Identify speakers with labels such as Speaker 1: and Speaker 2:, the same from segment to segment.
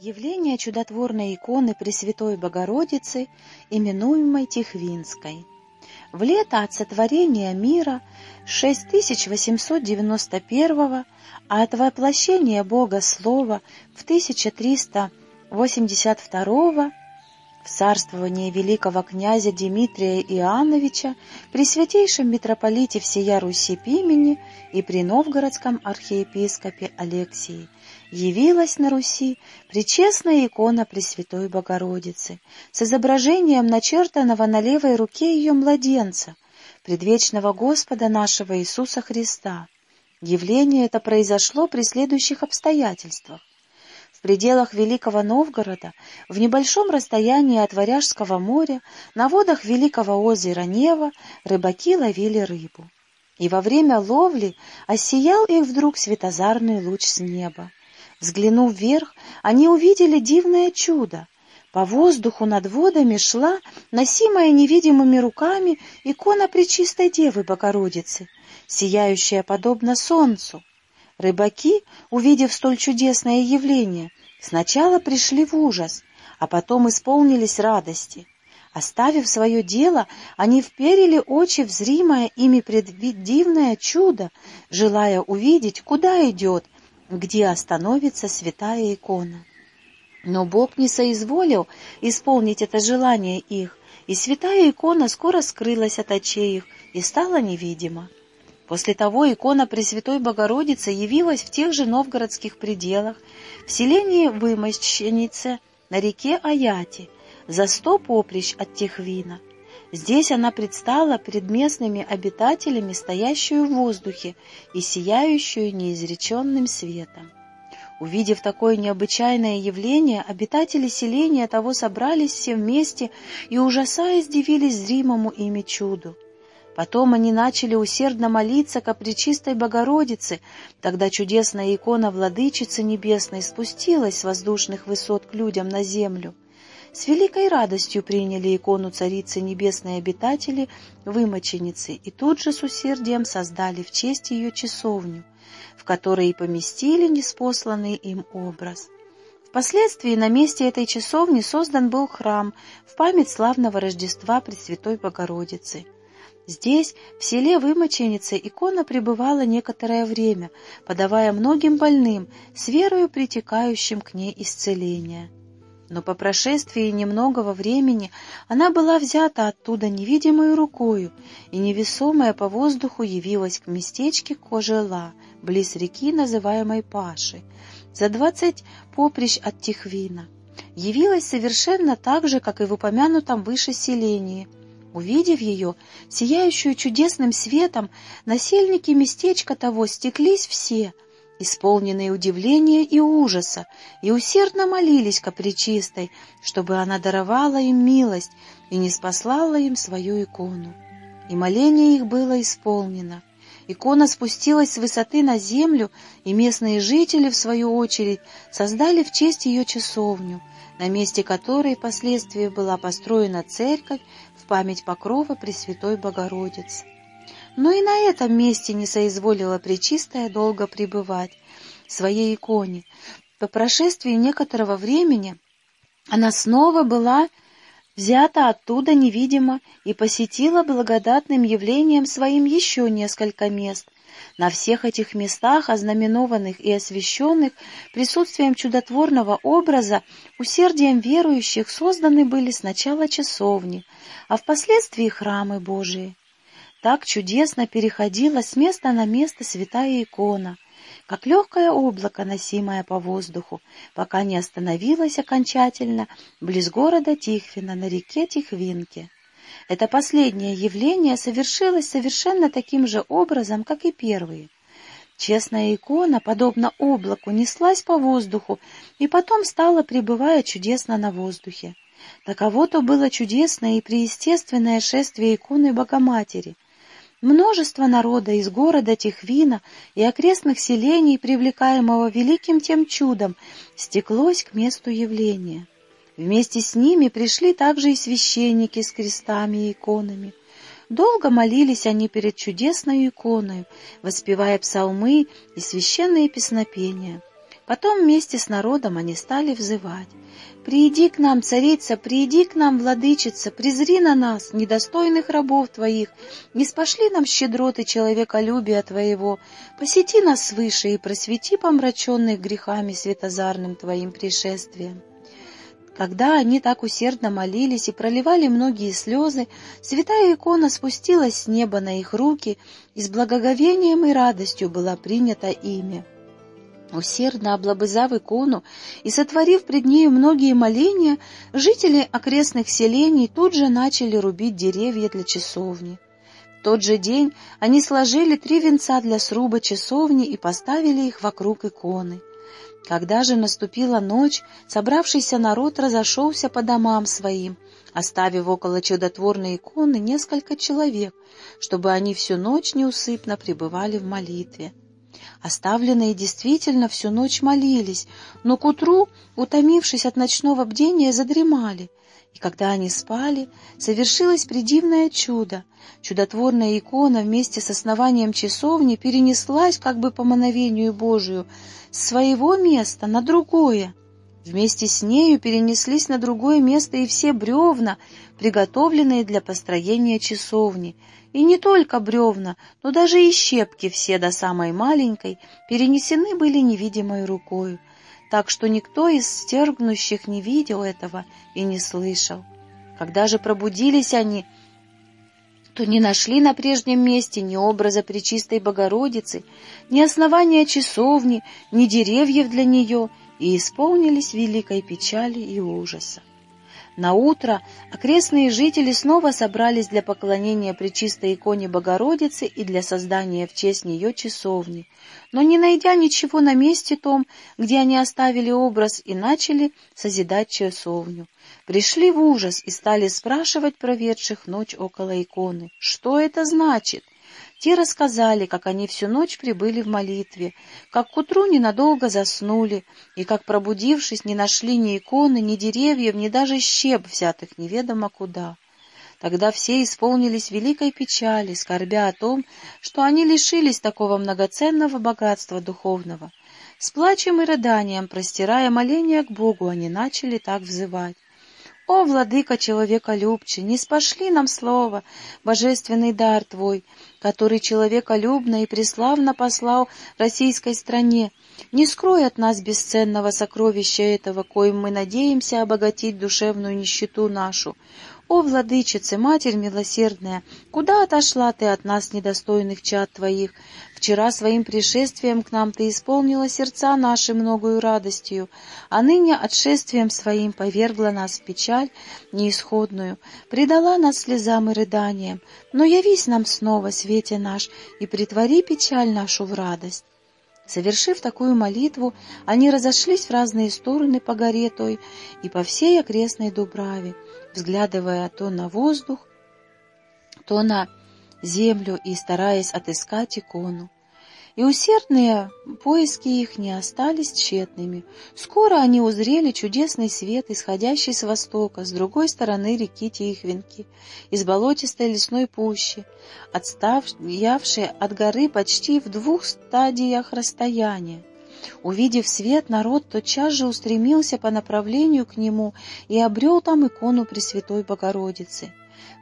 Speaker 1: Явление чудотворной иконы Пресвятой Богородицы, именуемой Тихвинской. В лето от сотворения мира 6891 а от воплощения Бога Слова в 1382 в царствование великого князя Дмитрия Иоанновича при святейшем митрополите всея Руси Пимени и при новгородском архиепископе Алексии явилась на Руси причестная икона Пресвятой Богородицы с изображением начертанного на левой руке ее младенца, предвечного Господа нашего Иисуса Христа. Явление это произошло при следующих обстоятельствах. Пределах Великого Новгорода, в небольшом расстоянии от Варяжского моря, на водах Великого озера Нева, рыбаки ловили рыбу. И во время ловли осиял их вдруг светозарный луч с неба. Взглянув вверх, они увидели дивное чудо. По воздуху над водами шла, носимая невидимыми руками, икона Пречистой Девы Богородицы, сияющая подобно солнцу. Рыбаки, увидев столь чудесное явление, сначала пришли в ужас, а потом исполнились радости. Оставив свое дело, они вперили очи в зримое ими преддивное чудо, желая увидеть, куда идет, где остановится святая икона. Но Бог не соизволил исполнить это желание их, и святая икона скоро скрылась от очей их и стала невидима. После того икона Пресвятой Богородицы явилась в тех же новгородских пределах, в селении Вымощенице, на реке Аяти, за сто поприщ от Техвина. Здесь она предстала перед местными обитателями, стоящую в воздухе и сияющую неизреченным светом. Увидев такое необычайное явление, обитатели селения того собрались все вместе и, ужасаясь, дивились зримому ими чуду. Потом они начали усердно молиться ко Пречистой Богородице, тогда чудесная икона Владычицы Небесной спустилась с воздушных высот к людям на землю. С великой радостью приняли икону Царицы Небесной обитатели вымоченицы и тут же с усердием создали в честь ее часовню, в которой и поместили неспосланный им образ. Впоследствии на месте этой часовни создан был храм в память славного Рождества Пресвятой Богородицы – Здесь, в селе Вымоченицы, икона пребывала некоторое время, подавая многим больным, с верою притекающим к ней исцеления. Но по прошествии немногого времени она была взята оттуда невидимой рукою и невесомая по воздуху явилась к местечке Кожела, близ реки, называемой Паши, за двадцать поприщ от Тихвина. Явилась совершенно так же, как и в упомянутом выше селении – Увидев ее, сияющую чудесным светом, насельники местечка того стеклись все, исполненные удивления и ужаса, и усердно молились ко Пречистой, чтобы она даровала им милость и не спаслала им свою икону. И моление их было исполнено. Икона спустилась с высоты на землю, и местные жители, в свою очередь, создали в честь ее часовню, на месте которой впоследствии была построена церковь память покрова Пресвятой Богородицы. Но и на этом месте не соизволила Пречистая долго пребывать своей иконе. По прошествии некоторого времени она снова была взята оттуда невидимо и посетила благодатным явлением своим еще несколько мест, на всех этих местах, ознаменованных и освященных присутствием чудотворного образа, усердием верующих созданы были сначала часовни, а впоследствии храмы Божии. Так чудесно переходила с места на место святая икона, как легкое облако, носимое по воздуху, пока не остановилась окончательно близ города Тихвина на реке Тихвинке. Это последнее явление совершилось совершенно таким же образом, как и первые. Честная икона, подобно облаку, неслась по воздуху и потом стала, пребывая чудесно на воздухе. Таково-то было чудесное и преестественное шествие иконы Богоматери. Множество народа из города Тихвина и окрестных селений, привлекаемого великим тем чудом, стеклось к месту явления. Вместе с ними пришли также и священники с крестами и иконами. Долго молились они перед чудесной иконой, воспевая псалмы и священные песнопения. Потом вместе с народом они стали взывать. «Прииди к нам, царица, прииди к нам, владычица, презри на нас, недостойных рабов Твоих, не спошли нам щедроты человеколюбия Твоего, посети нас свыше и просвети помраченных грехами светозарным Твоим пришествием». Когда они так усердно молились и проливали многие слезы, святая икона спустилась с неба на их руки, и с благоговением и радостью была принята ими. Усердно облобызав икону и сотворив пред нею многие моления, жители окрестных селений тут же начали рубить деревья для часовни. В тот же день они сложили три венца для сруба часовни и поставили их вокруг иконы. Когда же наступила ночь, собравшийся народ разошелся по домам своим, оставив около чудотворной иконы несколько человек, чтобы они всю ночь неусыпно пребывали в молитве. Оставленные действительно всю ночь молились, но к утру, утомившись от ночного бдения, задремали. И когда они спали, совершилось предивное чудо. Чудотворная икона вместе с основанием часовни перенеслась как бы по мановению Божию с своего места на другое. Вместе с нею перенеслись на другое место и все бревна, приготовленные для построения часовни. И не только бревна, но даже и щепки все до самой маленькой перенесены были невидимой рукою, так что никто из стергнущих не видел этого и не слышал. Когда же пробудились они, то не нашли на прежнем месте ни образа Пречистой Богородицы, ни основания часовни, ни деревьев для нее, и исполнились великой печали и ужаса. На утро окрестные жители снова собрались для поклонения Пречистой иконе Богородицы и для создания в честь нее часовни, но не найдя ничего на месте том, где они оставили образ и начали созидать часовню, пришли в ужас и стали спрашивать проведших ночь около иконы, что это значит. Те рассказали, как они всю ночь прибыли в молитве, как к утру ненадолго заснули, и как, пробудившись, не нашли ни иконы, ни деревьев, ни даже щеп, взятых неведомо куда. Тогда все исполнились великой печали, скорбя о том, что они лишились такого многоценного богатства духовного. С плачем и рыданием, простирая моления к Богу, они начали так взывать. «О, владыка человеколюбче, не спошли нам слово, божественный дар Твой, который человеколюбно и преславно послал российской стране. Не скрой от нас бесценного сокровища этого, коим мы надеемся обогатить душевную нищету нашу. О, владычица, Матерь милосердная, куда отошла ты от нас, недостойных чад твоих? Вчера своим пришествием к нам ты исполнила сердца наши многою радостью, а ныне отшествием своим повергла нас в печаль неисходную, предала нас слезам и рыданиям. Но явись нам снова, свете наш, и притвори печаль нашу в радость. Совершив такую молитву, они разошлись в разные стороны по горе той и по всей окрестной Дубраве, взглядывая то на воздух, то на землю и стараясь отыскать икону и усердные поиски их не остались тщетными. Скоро они узрели чудесный свет, исходящий с востока, с другой стороны реки Тихвинки, из болотистой лесной пущи, отставшей от горы почти в двух стадиях расстояния. Увидев свет, народ тотчас же устремился по направлению к нему и обрел там икону Пресвятой Богородицы.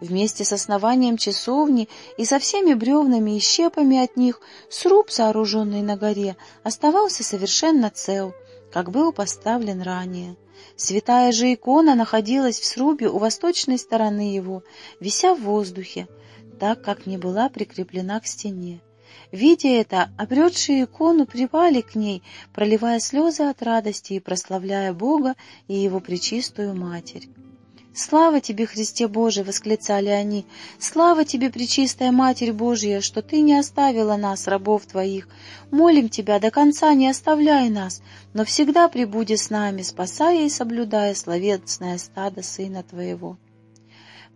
Speaker 1: Вместе с основанием часовни и со всеми бревнами и щепами от них сруб, сооруженный на горе, оставался совершенно цел, как был поставлен ранее. Святая же икона находилась в срубе у восточной стороны его, вися в воздухе, так как не была прикреплена к стене. Видя это, обретшие икону припали к ней, проливая слезы от радости и прославляя Бога и Его Пречистую Матерь. «Слава тебе, Христе Божий!» — восклицали они. «Слава тебе, Пречистая Матерь Божья, что ты не оставила нас, рабов твоих! Молим тебя, до конца не оставляй нас, но всегда прибуди с нами, спасая и соблюдая словесное стадо Сына Твоего».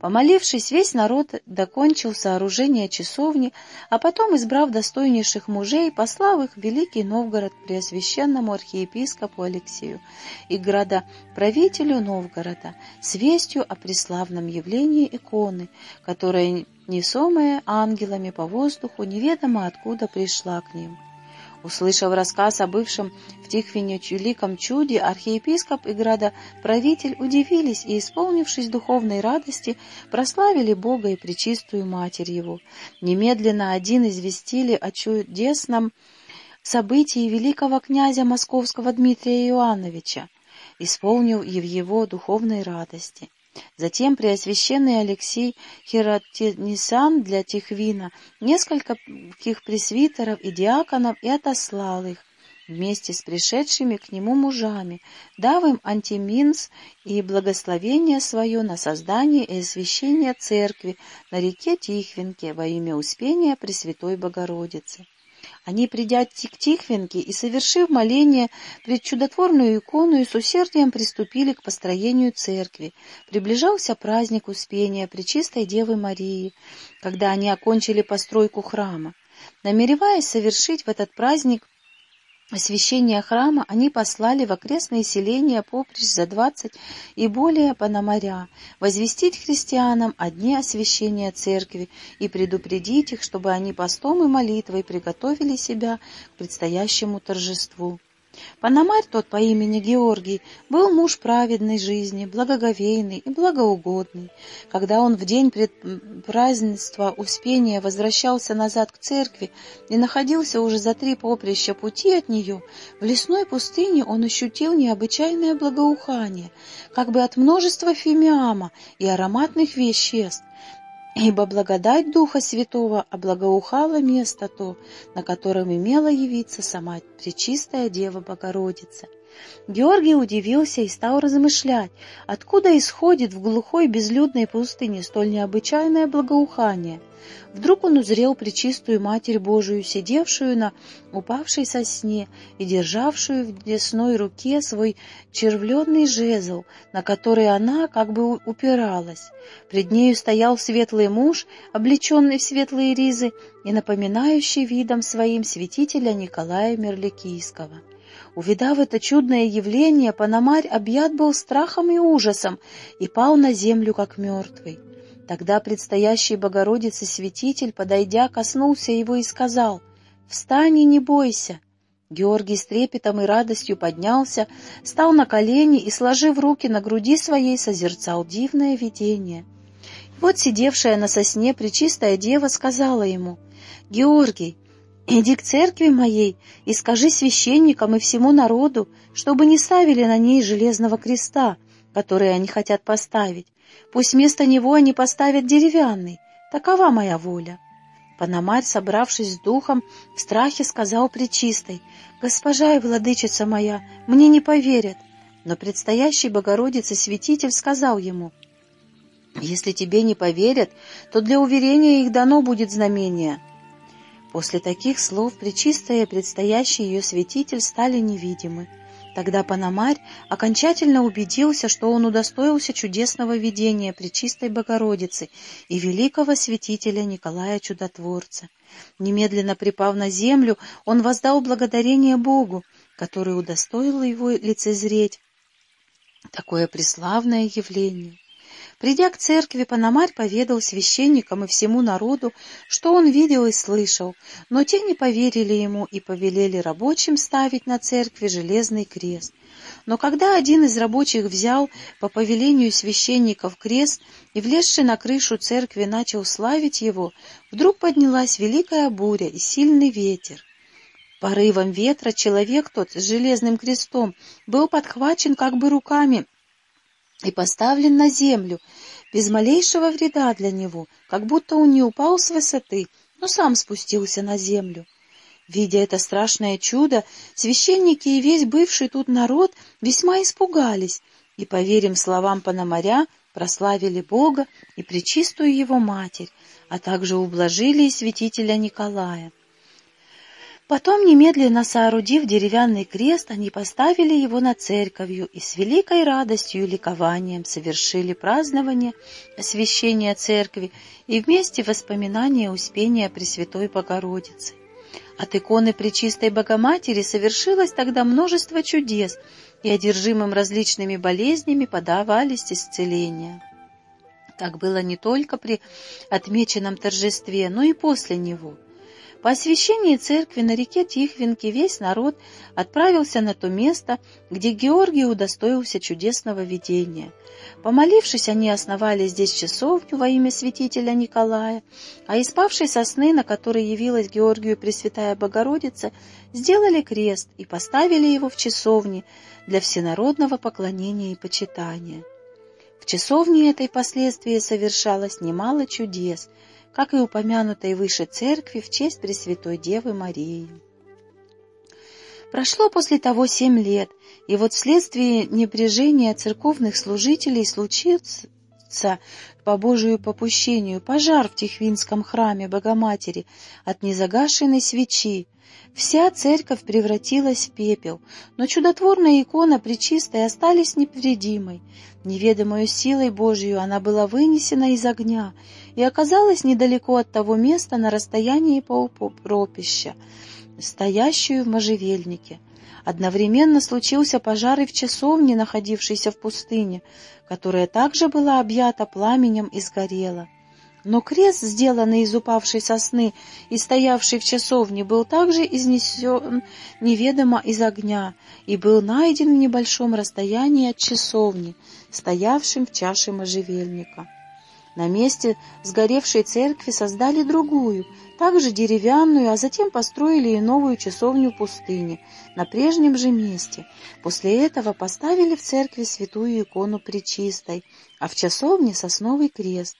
Speaker 1: Помолившись, весь народ докончил сооружение часовни, а потом, избрав достойнейших мужей, послав их в Великий Новгород преосвященному архиепископу Алексею и градоправителю Новгорода с вестью о преславном явлении иконы, которая, несомая ангелами по воздуху, неведомо откуда пришла к ним. Услышав рассказ о бывшем в Тихвине великом чуде, архиепископ и градоправитель удивились и, исполнившись духовной радости, прославили Бога и Пречистую Матерь Его. Немедленно один известили о чудесном событии великого князя московского Дмитрия Иоанновича, исполнил и в его духовной радости. Затем Преосвященный Алексей Хиротенисан для Тихвина нескольких пресвитеров и диаконов и отослал их вместе с пришедшими к нему мужами, дав им антиминс и благословение свое на создание и освящение церкви на реке Тихвинке во имя Успения Пресвятой Богородицы. Они, придя к Тихвинке и совершив моление пред чудотворную икону, и с усердием приступили к построению церкви. Приближался праздник Успения Пречистой Девы Марии, когда они окончили постройку храма. Намереваясь совершить в этот праздник освящение храма они послали в окрестные селения поприщ за двадцать и более пономаря, возвестить христианам о дне освящения церкви и предупредить их, чтобы они постом и молитвой приготовили себя к предстоящему торжеству. Пономарь тот по имени Георгий был муж праведной жизни, благоговейный и благоугодный. Когда он в день пред празднества Успения возвращался назад к церкви и находился уже за три поприща пути от нее, в лесной пустыне он ощутил необычайное благоухание, как бы от множества фимиама и ароматных веществ, ибо благодать Духа Святого облагоухала место то, на котором имела явиться сама Пречистая Дева Богородица. Георгий удивился и стал размышлять, откуда исходит в глухой безлюдной пустыне столь необычайное благоухание. Вдруг он узрел Пречистую Матерь Божию, сидевшую на упавшей сосне и державшую в десной руке свой червленный жезл, на который она как бы упиралась. Пред нею стоял светлый муж, облеченный в светлые ризы и напоминающий видом своим святителя Николая Мерликийского. Увидав это чудное явление, Пономарь объят был страхом и ужасом и пал на землю, как мертвый. Тогда предстоящий Богородице святитель, подойдя, коснулся его и сказал, «Встань и не бойся». Георгий с трепетом и радостью поднялся, стал на колени и, сложив руки на груди своей, созерцал дивное видение. И вот сидевшая на сосне Пречистая Дева сказала ему, «Георгий, иди к церкви моей и скажи священникам и всему народу, чтобы не ставили на ней железного креста, который они хотят поставить, Пусть вместо него они поставят деревянный. Такова моя воля. Пономарь, собравшись с духом, в страхе сказал Пречистой, «Госпожа и владычица моя, мне не поверят». Но предстоящий Богородице святитель сказал ему, «Если тебе не поверят, то для уверения их дано будет знамение». После таких слов Пречистая и предстоящий ее святитель стали невидимы. Тогда Пономарь окончательно убедился, что он удостоился чудесного видения Пречистой Богородицы и великого святителя Николая Чудотворца. Немедленно припав на землю, он воздал благодарение Богу, который удостоил его лицезреть такое преславное явление. Придя к церкви, Пономарь поведал священникам и всему народу, что он видел и слышал, но те не поверили ему и повелели рабочим ставить на церкви железный крест. Но когда один из рабочих взял по повелению священников крест и, влезший на крышу церкви, начал славить его, вдруг поднялась великая буря и сильный ветер. Порывом ветра человек тот с железным крестом был подхвачен как бы руками и поставлен на землю, без малейшего вреда для него, как будто он не упал с высоты, но сам спустился на землю. Видя это страшное чудо, священники и весь бывший тут народ весьма испугались и, поверим словам Пономаря, прославили Бога и Пречистую Его Матерь, а также ублажили и святителя Николая. Потом, немедленно соорудив деревянный крест, они поставили его над церковью и с великой радостью и ликованием совершили празднование освящения церкви и вместе воспоминания Успения Пресвятой Богородицы. От иконы Пречистой Богоматери совершилось тогда множество чудес, и одержимым различными болезнями подавались исцеления. Так было не только при отмеченном торжестве, но и после него – По освящении церкви на реке Тихвинке весь народ отправился на то место, где Георгий удостоился чудесного видения. Помолившись, они основали здесь часовню во имя святителя Николая, а из павшей сосны, на которой явилась Георгию Пресвятая Богородица, сделали крест и поставили его в часовне для всенародного поклонения и почитания. В часовне этой последствии совершалось немало чудес — как и упомянутой выше церкви в честь Пресвятой Девы Марии. Прошло после того семь лет, и вот вследствие небрежения церковных служителей случится по Божию попущению пожар в Тихвинском храме Богоматери от незагашенной свечи. Вся церковь превратилась в пепел, но чудотворная икона Пречистой остались непредимой. Неведомою силой Божию она была вынесена из огня и оказалась недалеко от того места на расстоянии полупропища, стоящую в можжевельнике. Одновременно случился пожар и в часовне, находившейся в пустыне, которая также была объята пламенем и сгорела. Но крест, сделанный из упавшей сосны и стоявший в часовне, был также изнесен неведомо из огня и был найден в небольшом расстоянии от часовни, стоявшим в чаше можжевельника. На месте сгоревшей церкви создали другую, также деревянную, а затем построили и новую часовню в пустыне, на прежнем же месте. После этого поставили в церкви святую икону Пречистой, а в часовне сосновый крест.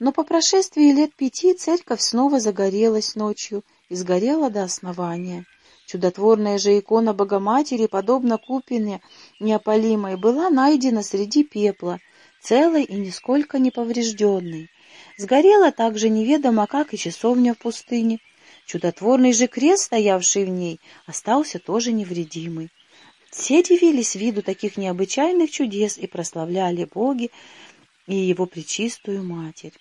Speaker 1: Но по прошествии лет пяти церковь снова загорелась ночью и сгорела до основания. Чудотворная же икона Богоматери, подобно купине неопалимой, была найдена среди пепла — целой и нисколько не поврежденной. Сгорела также неведомо, как и часовня в пустыне. Чудотворный же крест, стоявший в ней, остался тоже невредимый. Все дивились виду таких необычайных чудес и прославляли Боги и Его Пречистую Матерь.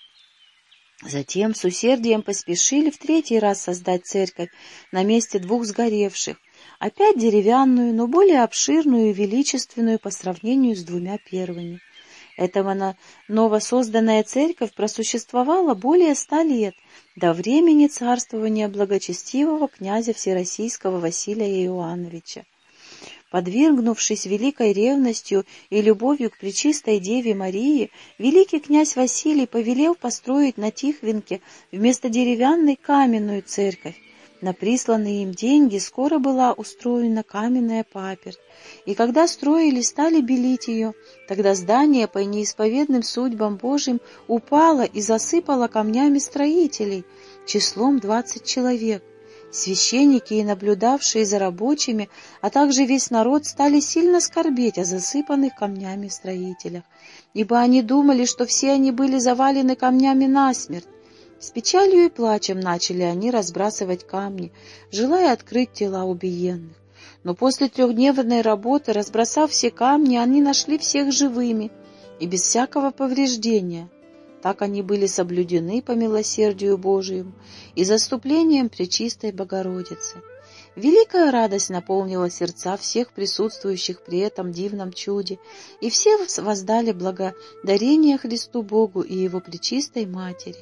Speaker 1: Затем с усердием поспешили в третий раз создать церковь на месте двух сгоревших, опять деревянную, но более обширную и величественную по сравнению с двумя первыми. Эта новосозданная церковь просуществовала более ста лет, до времени царствования благочестивого князя Всероссийского Василия Иоанновича. Подвергнувшись великой ревностью и любовью к Пречистой Деве Марии, великий князь Василий повелел построить на Тихвинке вместо деревянной каменную церковь, на присланные им деньги скоро была устроена каменная паперть, и когда строили, стали белить ее, тогда здание по неисповедным судьбам Божьим упало и засыпало камнями строителей, числом двадцать человек. Священники и наблюдавшие за рабочими, а также весь народ стали сильно скорбеть о засыпанных камнями строителях, ибо они думали, что все они были завалены камнями насмерть, с печалью и плачем начали они разбрасывать камни, желая открыть тела убиенных. Но после трехдневной работы, разбросав все камни, они нашли всех живыми и без всякого повреждения. Так они были соблюдены по милосердию Божьему и заступлением Пречистой Богородицы. Великая радость наполнила сердца всех присутствующих при этом дивном чуде, и все воздали благодарение Христу Богу и Его Пречистой Матери.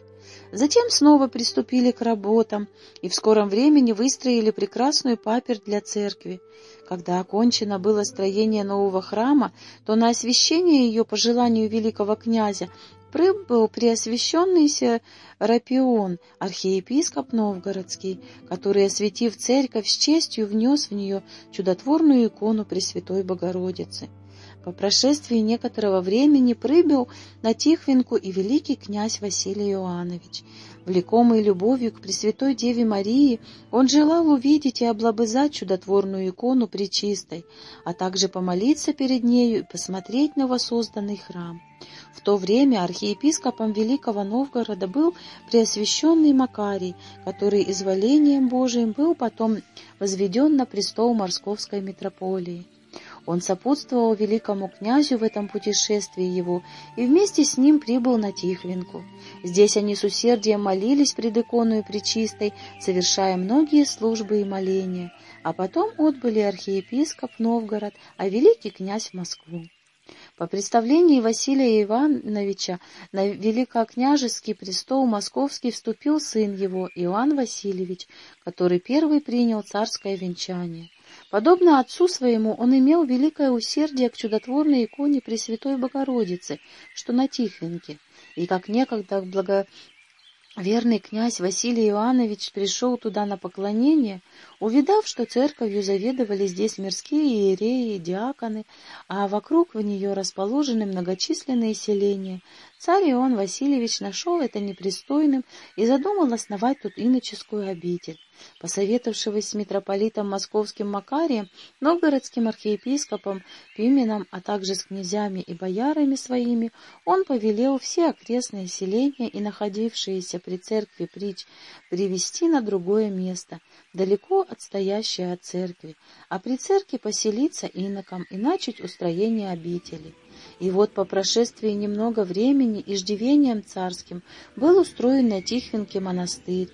Speaker 1: Затем снова приступили к работам и в скором времени выстроили прекрасную паперть для церкви. Когда окончено было строение нового храма, то на освящение ее по желанию великого князя прибыл преосвященный Рапион, архиепископ Новгородский, который, осветив церковь с честью, внес в нее чудотворную икону Пресвятой Богородицы. По прошествии некоторого времени прибыл на Тихвинку и великий князь Василий Иоаннович. Влекомый любовью к Пресвятой Деве Марии, он желал увидеть и облобызать чудотворную икону Пречистой, а также помолиться перед нею и посмотреть на воссозданный храм. В то время архиепископом Великого Новгорода был Преосвященный Макарий, который изволением Божиим был потом возведен на престол Московской митрополии. Он сопутствовал великому князю в этом путешествии его и вместе с ним прибыл на Тихвинку. Здесь они с усердием молились пред иконой Пречистой, совершая многие службы и моления, а потом отбыли архиепископ Новгород, а великий князь в Москву. По представлении Василия Ивановича на великокняжеский престол московский вступил сын его, Иоанн Васильевич, который первый принял царское венчание. Подобно отцу своему, он имел великое усердие к чудотворной иконе Пресвятой Богородицы, что на Тихвинке, и как некогда благо Верный князь Василий Иоаннович пришел туда на поклонение, увидав, что церковью заведовали здесь мирские иереи диаконы, а вокруг в нее расположены многочисленные селения, царь Иоанн Васильевич нашел это непристойным и задумал основать тут иноческую обитель. Посоветовавшись с митрополитом московским Макарием, новгородским архиепископом Пименом, а также с князями и боярами своими, он повелел все окрестные селения и находившиеся при церкви притч привести на другое место, далеко отстоящее от церкви, а при церкви поселиться инокам и начать устроение обители. И вот по прошествии немного времени иждивением царским был устроен на Тихвинке монастырь,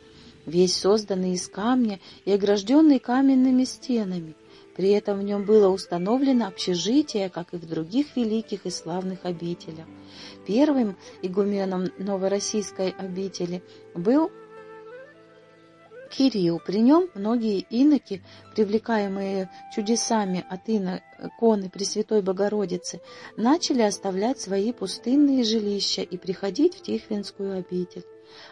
Speaker 1: весь созданный из камня и огражденный каменными стенами. При этом в нем было установлено общежитие, как и в других великих и славных обителях. Первым игуменом новороссийской обители был Кирилл. При нем многие иноки, привлекаемые чудесами от иконы Пресвятой Богородицы, начали оставлять свои пустынные жилища и приходить в Тихвинскую обитель.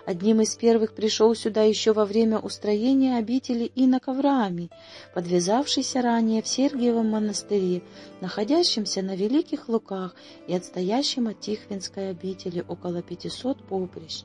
Speaker 1: Одним из первых пришел сюда еще во время устроения обители инок Авраамий, подвязавшийся ранее в Сергиевом монастыре, находящемся на Великих Луках и отстоящем от Тихвинской обители около пятисот поприщ.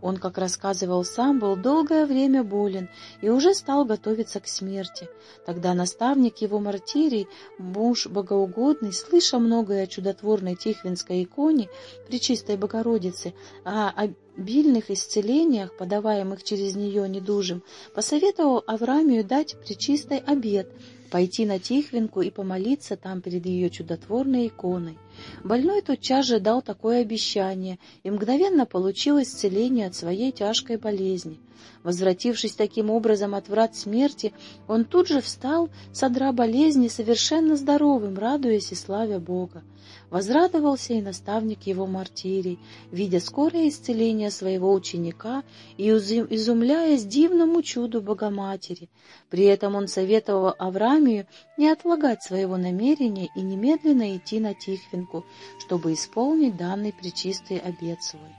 Speaker 1: Он, как рассказывал сам, был долгое время болен и уже стал готовиться к смерти. Тогда наставник его мартирий, муж богоугодный, слыша многое о чудотворной Тихвинской иконе Пречистой Богородице, о обильных исцелениях, подаваемых через нее недужим, посоветовал Авраамию дать Пречистой обед — пойти на Тихвинку и помолиться там перед ее чудотворной иконой. Больной тотчас же дал такое обещание и мгновенно получил исцеление от своей тяжкой болезни. Возвратившись таким образом от врат смерти, он тут же встал, содра болезни, совершенно здоровым, радуясь и славя Бога. Возрадовался и наставник его мартирий, видя скорое исцеление своего ученика и изумляясь дивному чуду Богоматери. При этом он советовал Авраамию не отлагать своего намерения и немедленно идти на Тихвинку, чтобы исполнить данный причистый обет свой.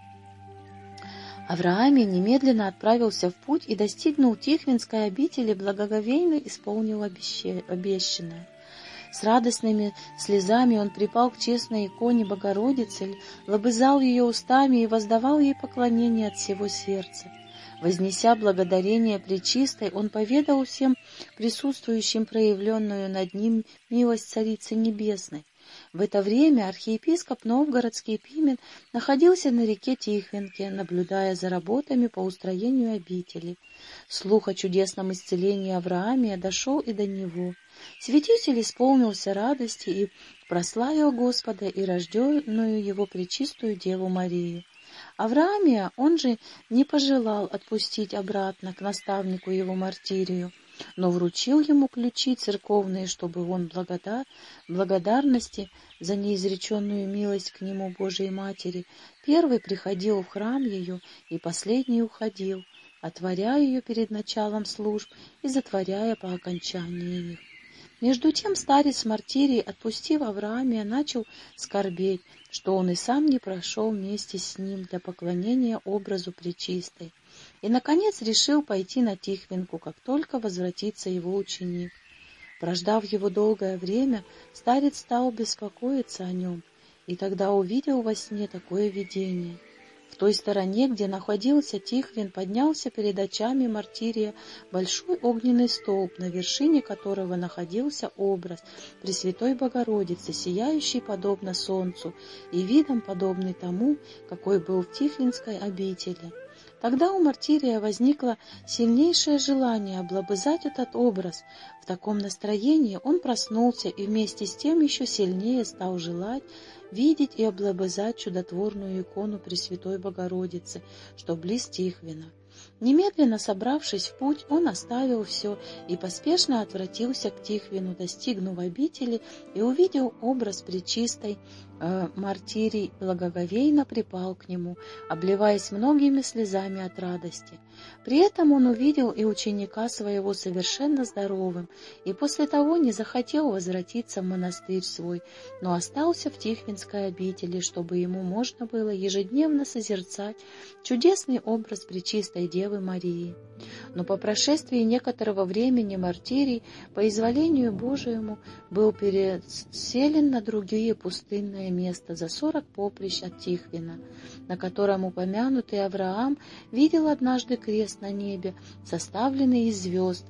Speaker 1: Авраамий немедленно отправился в путь и достигнул Тихвинской обители, благоговейно исполнил обещанное. С радостными слезами он припал к честной иконе Богородицы, лобызал ее устами и воздавал ей поклонение от всего сердца. Вознеся благодарение Пречистой, он поведал всем присутствующим проявленную над ним милость Царицы Небесной. В это время архиепископ Новгородский Пимен находился на реке Тихвинке, наблюдая за работами по устроению обители. Слух о чудесном исцелении Авраамия дошел и до него. Святитель исполнился радости и прославил Господа и рожденную его пречистую Деву Марию. Авраамия он же не пожелал отпустить обратно к наставнику его мартирию, но вручил ему ключи церковные, чтобы он благодар, благодарности за неизреченную милость к нему Божией Матери первый приходил в храм ее и последний уходил, отворяя ее перед началом служб и затворяя по окончании их. Между тем старец Мартирий, отпустив Авраамия, начал скорбеть, что он и сам не прошел вместе с ним для поклонения образу Пречистой, и, наконец, решил пойти на Тихвинку, как только возвратится его ученик. Прождав его долгое время, старец стал беспокоиться о нем, и тогда увидел во сне такое видение — в той стороне, где находился Тихвин, поднялся перед очами мартирия большой огненный столб, на вершине которого находился образ Пресвятой Богородицы, сияющий подобно солнцу и видом подобный тому, какой был в Тихвинской обители. Тогда у мартирия возникло сильнейшее желание облобызать этот образ. В таком настроении он проснулся и вместе с тем еще сильнее стал желать видеть и облобызать чудотворную икону Пресвятой Богородицы, что близ Тихвина. Немедленно собравшись в путь, он оставил все и поспешно отвратился к Тихвину, достигнув обители и увидел образ причистой э, мартирий, благоговейно припал к нему, обливаясь многими слезами от радости. При этом он увидел и ученика своего совершенно здоровым, и после того не захотел возвратиться в монастырь свой, но остался в Тихвинской обители, чтобы ему можно было ежедневно созерцать чудесный образ причистой девы Марии. Но по прошествии некоторого времени мартирий, по изволению Божьему, был переселен на другие пустынное место за сорок поприщ от Тихвина, на котором упомянутый Авраам видел однажды крест на небе, составленный из звезд,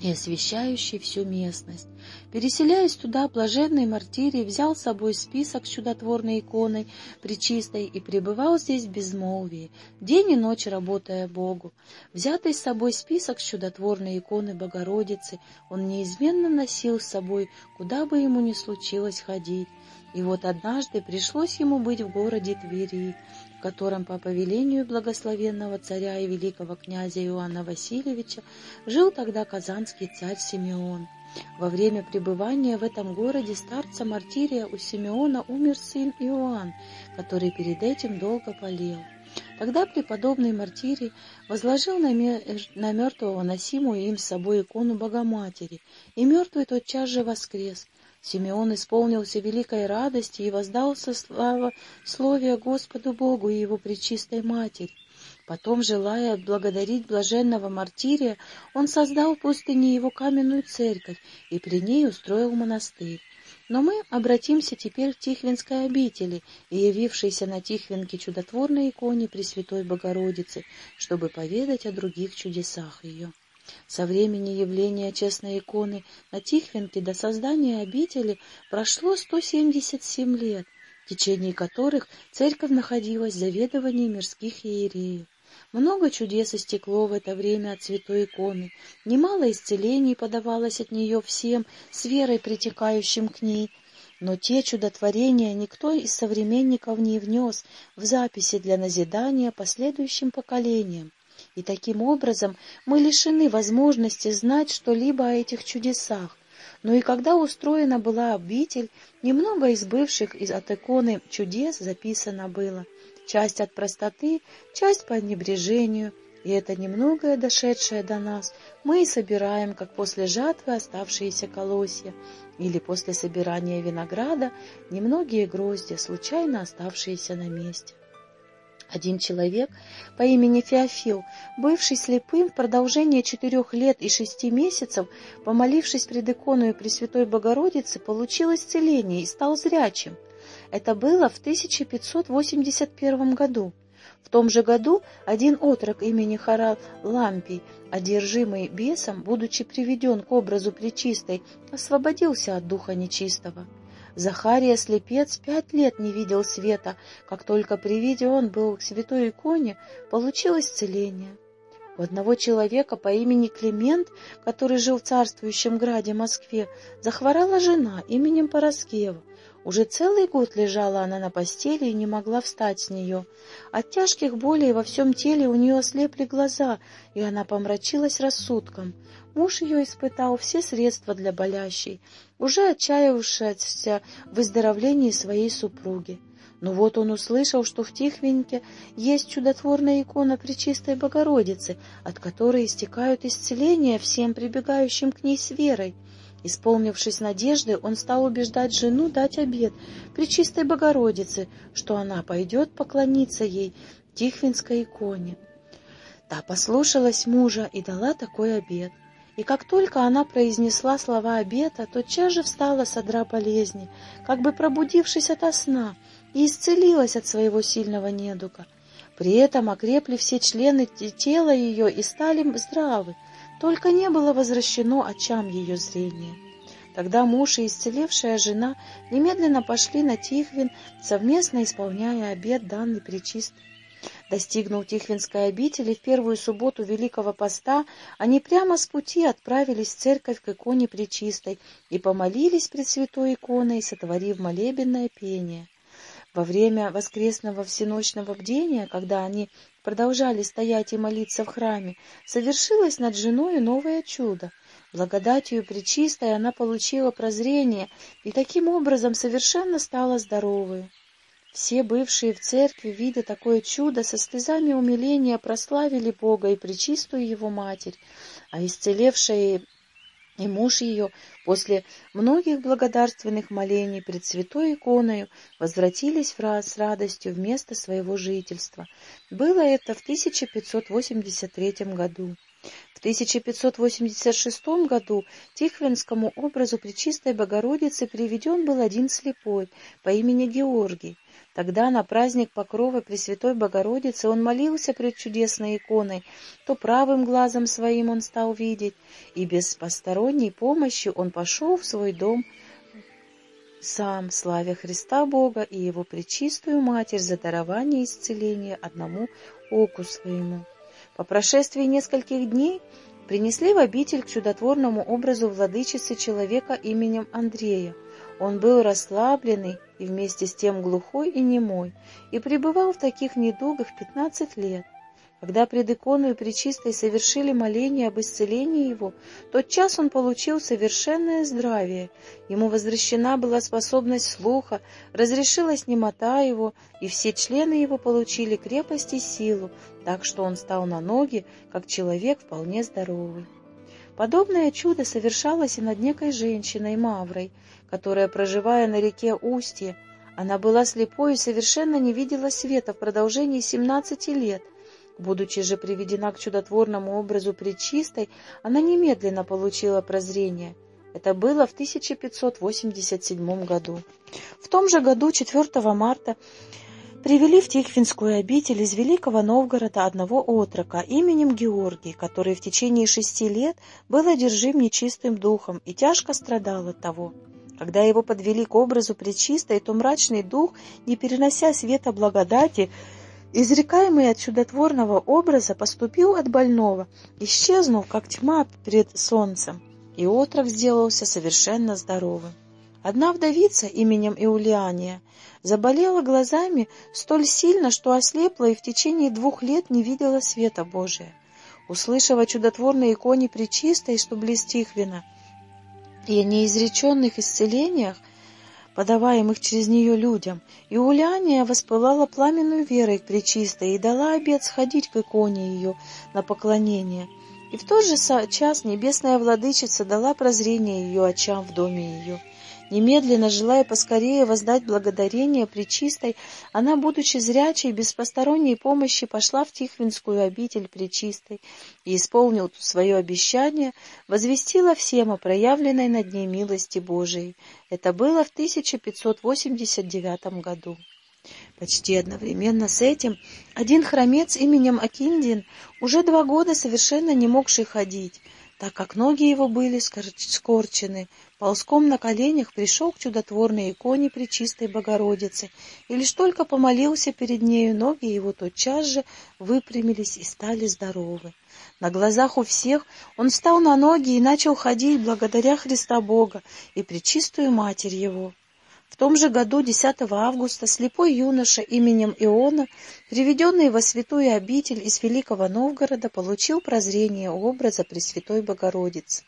Speaker 1: и освещающий всю местность. Переселяясь туда, блаженный мартирий взял с собой список с чудотворной иконой Пречистой и пребывал здесь в безмолвии, день и ночь работая Богу. Взятый с собой список с чудотворной иконы Богородицы он неизменно носил с собой, куда бы ему ни случилось ходить. И вот однажды пришлось ему быть в городе Твери, в котором по повелению благословенного царя и великого князя Иоанна Васильевича жил тогда казанский царь Симеон. Во время пребывания в этом городе старца Мартирия у Симеона умер сын Иоанн, который перед этим долго болел. Тогда преподобный Мартирий возложил на, на мертвого носимую им с собой икону Богоматери, и мертвый тотчас же воскрес. Симеон исполнился великой радости и воздался слава словия Господу Богу и Его Пречистой Матери. Потом, желая благодарить блаженного мартирия, он создал в пустыне его каменную церковь и при ней устроил монастырь. Но мы обратимся теперь к Тихвинской обители и явившейся на Тихвинке чудотворной иконе Пресвятой Богородицы, чтобы поведать о других чудесах ее. Со времени явления честной иконы на Тихвинке до создания обители прошло 177 лет, в течение которых церковь находилась в заведовании мирских иереев. Много чудес истекло в это время от святой иконы, немало исцелений подавалось от нее всем, с верой притекающим к ней, но те чудотворения никто из современников не внес в записи для назидания последующим поколениям. И таким образом мы лишены возможности знать что-либо о этих чудесах. Но и когда устроена была обитель, немного из бывших из от иконы чудес записано было — часть от простоты, часть по небрежению, и это немногое дошедшее до нас мы и собираем, как после жатвы оставшиеся колосья, или после собирания винограда немногие грозди, случайно оставшиеся на месте. Один человек по имени Феофил, бывший слепым в продолжение четырех лет и шести месяцев, помолившись пред иконой Пресвятой Богородицы, получил исцеление и стал зрячим. Это было в 1581 году. В том же году один отрок имени Харал Лампий, одержимый бесом, будучи приведен к образу Пречистой, освободился от духа нечистого. Захария слепец пять лет не видел света, как только при виде он был к святой иконе, получил исцеление. У одного человека по имени Климент, который жил в царствующем граде Москве, захворала жена именем Пороскева. Уже целый год лежала она на постели и не могла встать с нее. От тяжких болей во всем теле у нее ослепли глаза, и она помрачилась рассудком. Муж ее испытал все средства для болящей, уже отчаявшись в выздоровлении своей супруги. Но вот он услышал, что в Тихвинке есть чудотворная икона Пречистой Богородицы, от которой истекают исцеления всем прибегающим к ней с верой. Исполнившись надежды, он стал убеждать жену дать обед при чистой Богородице, что она пойдет поклониться ей, Тихвинской иконе. Та послушалась мужа и дала такой обед. И как только она произнесла слова обета, тотчас же встала с одра болезни, как бы пробудившись ото сна, и исцелилась от своего сильного недуга. При этом окрепли все члены тела ее и стали здравы, только не было возвращено очам ее зрения. Тогда муж и исцелевшая жена немедленно пошли на Тихвин, совместно исполняя обет данный причистой. Достигнув Тихвинской обители в первую субботу Великого Поста, они прямо с пути отправились в церковь к иконе Пречистой и помолились пред святой иконой, сотворив молебенное пение. Во время воскресного всеночного бдения, когда они продолжали стоять и молиться в храме, совершилось над женой новое чудо. Благодатью Пречистой она получила прозрение и таким образом совершенно стала здоровой. Все бывшие в церкви, видя такое чудо, со слезами умиления прославили Бога и Пречистую Его Матерь, а исцелевшая и муж ее после многих благодарственных молений пред святой иконою возвратились с радостью в место своего жительства. Было это в 1583 году. В 1586 году Тихвинскому образу Пречистой Богородицы приведен был один слепой по имени Георгий. Тогда на праздник Покрова Пресвятой Богородицы он молился пред чудесной иконой, то правым глазом своим он стал видеть, и без посторонней помощи он пошел в свой дом сам, славя Христа Бога и Его Пречистую Матерь за дарование исцеления одному оку своему. По прошествии нескольких дней принесли в обитель к чудотворному образу владычицы человека именем Андрея. Он был расслабленный и вместе с тем глухой и немой, и пребывал в таких недугах пятнадцать лет. Когда пред иконой Пречистой совершили моление об исцелении его, тот час он получил совершенное здравие. Ему возвращена была способность слуха, разрешилась немота его, и все члены его получили крепость и силу, так что он стал на ноги, как человек вполне здоровый. Подобное чудо совершалось и над некой женщиной Маврой, которая, проживая на реке Устье, она была слепой и совершенно не видела света в продолжении семнадцати лет. Будучи же приведена к чудотворному образу Пречистой, она немедленно получила прозрение. Это было в 1587 году. В том же году, 4 марта, привели в Тихвинскую обитель из Великого Новгорода одного отрока именем Георгий, который в течение шести лет был одержим нечистым духом и тяжко страдал от того. Когда его подвели к образу Пречистой, то мрачный дух, не перенося света благодати, изрекаемый от чудотворного образа, поступил от больного, исчезнув, как тьма пред солнцем, и отрок сделался совершенно здоровым. Одна вдовица именем Иулиания заболела глазами столь сильно, что ослепла и в течение двух лет не видела света Божия. Услышав о чудотворной иконе Пречистой, что близ Тихвина, и о неизреченных исцелениях, подаваемых через нее людям, Иулиания воспылала пламенную верой к Пречистой и дала обет сходить к иконе ее на поклонение. И в тот же час небесная владычица дала прозрение ее очам в доме ее. Немедленно, желая поскорее воздать благодарение Пречистой, она, будучи зрячей, без посторонней помощи, пошла в Тихвинскую обитель Пречистой и, исполнил свое обещание, возвестила всем о проявленной над ней милости Божией. Это было в 1589 году. Почти одновременно с этим один хромец именем Акиндин, уже два года совершенно не могший ходить, так как ноги его были скорчены, ползком на коленях пришел к чудотворной иконе Пречистой Богородицы, и лишь только помолился перед нею, ноги его тотчас же выпрямились и стали здоровы. На глазах у всех он встал на ноги и начал ходить благодаря Христа Бога и Пречистую Матерь его. Том же году, 10 августа, слепой юноша именем Иона, приведенный во святую обитель из Великого Новгорода, получил прозрение образа Пресвятой Богородицы.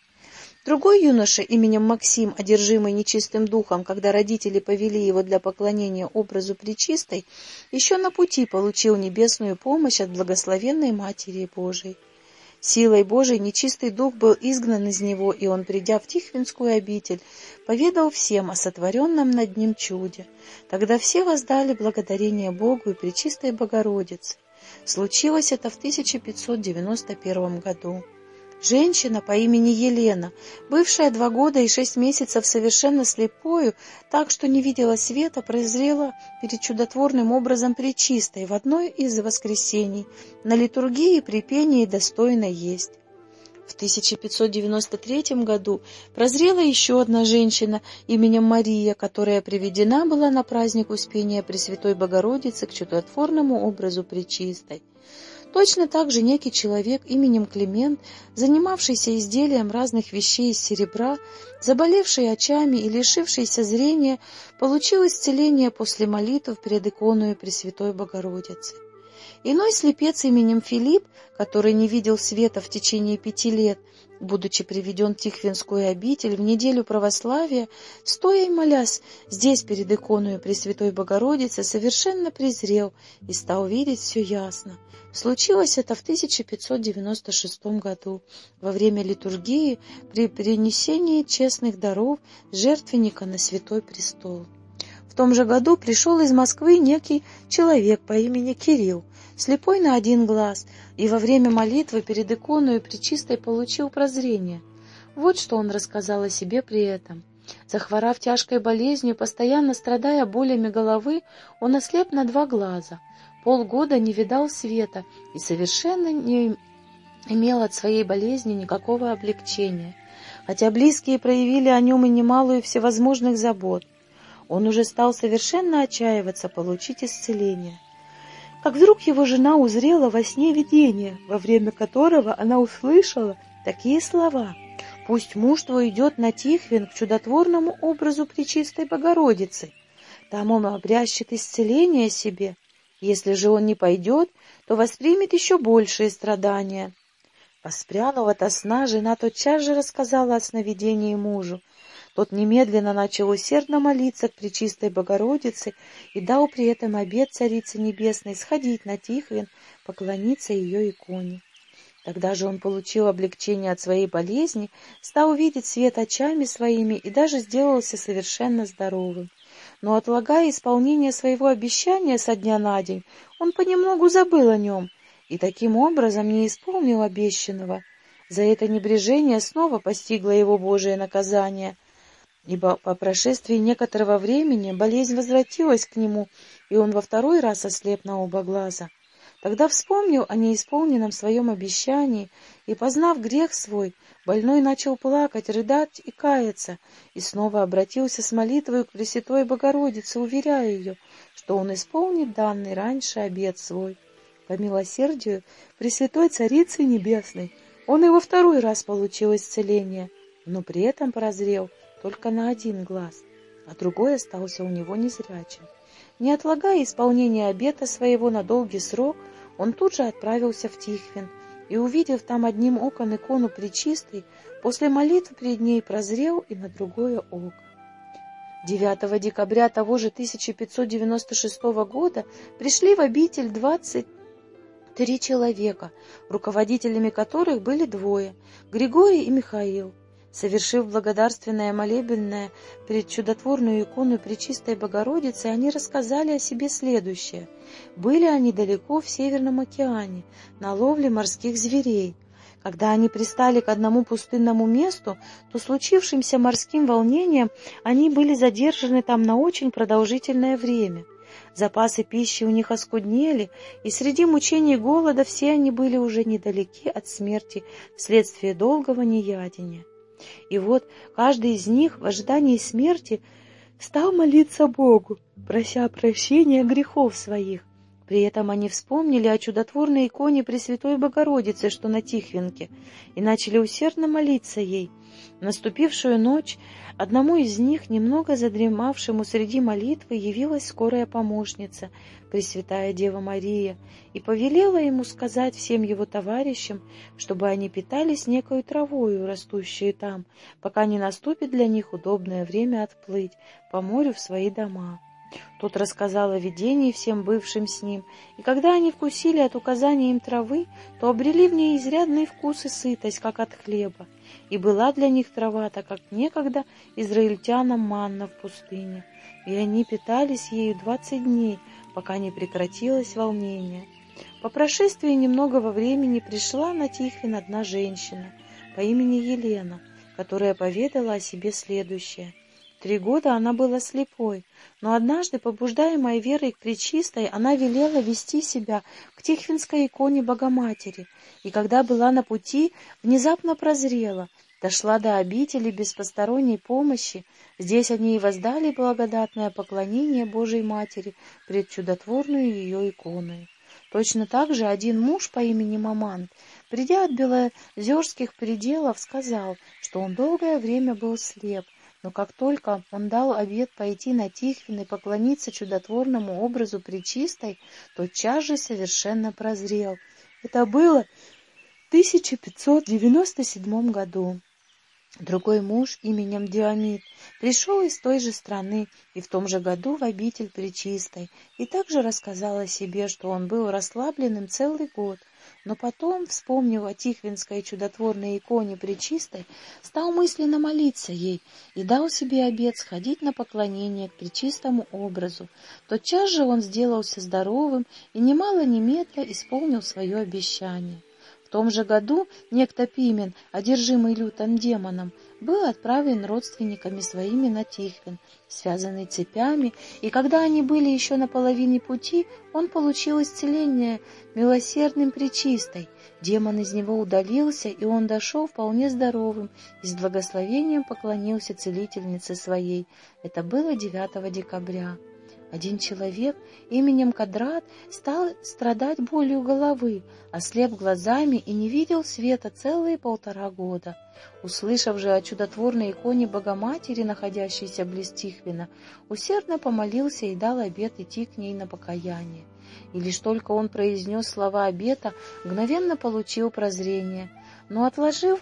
Speaker 1: Другой юноша именем Максим, одержимый нечистым духом, когда родители повели его для поклонения образу Пречистой, еще на пути получил небесную помощь от благословенной Матери Божией. Силой Божией нечистый дух был изгнан из него, и он, придя в Тихвинскую обитель, поведал всем о сотворенном над ним чуде. Тогда все воздали благодарение Богу и Пречистой Богородице. Случилось это в 1591 году. Женщина по имени Елена, бывшая два года и шесть месяцев совершенно слепою, так что не видела света, прозрела перед чудотворным образом причистой в одной из воскресений, на литургии при пении достойно есть. В 1593 году прозрела еще одна женщина именем Мария, которая приведена была на праздник Успения Пресвятой Богородицы к чудотворному образу Пречистой. Точно так же некий человек именем Климент, занимавшийся изделием разных вещей из серебра, заболевший очами и лишившийся зрения, получил исцеление после молитв перед иконой Пресвятой Богородицы. Иной слепец именем Филипп, который не видел света в течение пяти лет, будучи приведен в Тихвинскую обитель в неделю православия, стоя и молясь здесь перед иконой Пресвятой Богородицы, совершенно презрел и стал видеть все ясно. Случилось это в 1596 году, во время литургии при принесении честных даров жертвенника на Святой Престол. В том же году пришел из Москвы некий человек по имени Кирилл, слепой на один глаз, и во время молитвы перед иконой Пречистой получил прозрение. Вот что он рассказал о себе при этом. Захворав тяжкой болезнью, постоянно страдая болями головы, он ослеп на два глаза. Полгода не видал света и совершенно не имел от своей болезни никакого облегчения, хотя близкие проявили о нем и немалую всевозможных забот. Он уже стал совершенно отчаиваться получить исцеление. Как вдруг его жена узрела во сне видение, во время которого она услышала такие слова «Пусть муж твой идет на Тихвин к чудотворному образу Пречистой Богородицы, там он обрящет исцеление себе. Если же он не пойдет, то воспримет еще большие страдания». Воспрянув ото сна, жена тотчас же рассказала о сновидении мужу, тот немедленно начал усердно молиться к Пречистой Богородице и дал при этом обет Царице Небесной сходить на Тихвин, поклониться ее иконе. Тогда же он получил облегчение от своей болезни, стал видеть свет очами своими и даже сделался совершенно здоровым. Но, отлагая исполнение своего обещания со дня на день, он понемногу забыл о нем и таким образом не исполнил обещанного. За это небрежение снова постигло его Божие наказание — ибо по прошествии некоторого времени болезнь возвратилась к нему, и он во второй раз ослеп на оба глаза. Тогда вспомнил о неисполненном своем обещании, и, познав грех свой, больной начал плакать, рыдать и каяться, и снова обратился с молитвой к Пресвятой Богородице, уверяя ее, что он исполнит данный раньше обет свой. По милосердию Пресвятой Царицы Небесной он и во второй раз получил исцеление, но при этом прозрел — только на один глаз, а другой остался у него незрячим. Не отлагая исполнения обета своего на долгий срок, он тут же отправился в Тихвин и, увидев там одним оком икону Пречистой, после молитвы перед ней прозрел и на другое око. 9 декабря того же 1596 года пришли в обитель 23 человека, руководителями которых были двое — Григорий и Михаил. Совершив благодарственное молебенное перед чудотворную икону Пречистой Богородицы, они рассказали о себе следующее. Были они далеко в Северном океане, на ловле морских зверей. Когда они пристали к одному пустынному месту, то случившимся морским волнением они были задержаны там на очень продолжительное время. Запасы пищи у них оскуднели, и среди мучений голода все они были уже недалеки от смерти вследствие долгого неядения. И вот каждый из них в ожидании смерти стал молиться Богу, прося прощения грехов своих. При этом они вспомнили о чудотворной иконе Пресвятой Богородицы, что на Тихвинке, и начали усердно молиться ей. Наступившую ночь одному из них, немного задремавшему среди молитвы, явилась скорая помощница, Пресвятая Дева Мария, и повелела ему сказать всем его товарищам, чтобы они питались некою травою, растущей там, пока не наступит для них удобное время отплыть по морю в свои дома. Тот рассказал о видении всем бывшим с ним, и когда они вкусили от указания им травы, то обрели в ней изрядный вкус и сытость, как от хлеба, и была для них трава, так как некогда израильтянам манна в пустыне, и они питались ею двадцать дней, пока не прекратилось волнение. По прошествии немногого времени пришла на Тихвин одна женщина по имени Елена, которая поведала о себе следующее — Три года она была слепой, но однажды, побуждаемая верой к Пречистой, она велела вести себя к Тихвинской иконе Богоматери, и когда была на пути, внезапно прозрела, дошла до обители без посторонней помощи. Здесь они и воздали благодатное поклонение Божией Матери пред чудотворную ее иконой. Точно так же один муж по имени Мамант, придя от белозерских пределов, сказал, что он долгое время был слеп, Но как только он дал обет пойти на Тихвин и поклониться чудотворному образу Пречистой, тотчас же совершенно прозрел. Это было в 1597 году. Другой муж именем Диамид пришел из той же страны и в том же году в обитель Пречистой, и также рассказал о себе, что он был расслабленным целый год, но потом, вспомнив о Тихвинской чудотворной иконе Пречистой, стал мысленно молиться ей и дал себе обет сходить на поклонение к Пречистому образу. Тотчас же он сделался здоровым и немало немедля исполнил свое обещание. В том же году некто Пимен, одержимый лютым демоном, был отправлен родственниками своими на Тихвин, связанный цепями, и когда они были еще на половине пути, он получил исцеление милосердным причистой. Демон из него удалился, и он дошел вполне здоровым и с благословением поклонился целительнице своей. Это было 9 декабря. Один человек именем Кадрат стал страдать болью головы, ослеп глазами и не видел света целые полтора года. Услышав же о чудотворной иконе Богоматери, находящейся близ Тихвина, усердно помолился и дал обет идти к ней на покаяние. И лишь только он произнес слова обета, мгновенно получил прозрение, но, отложив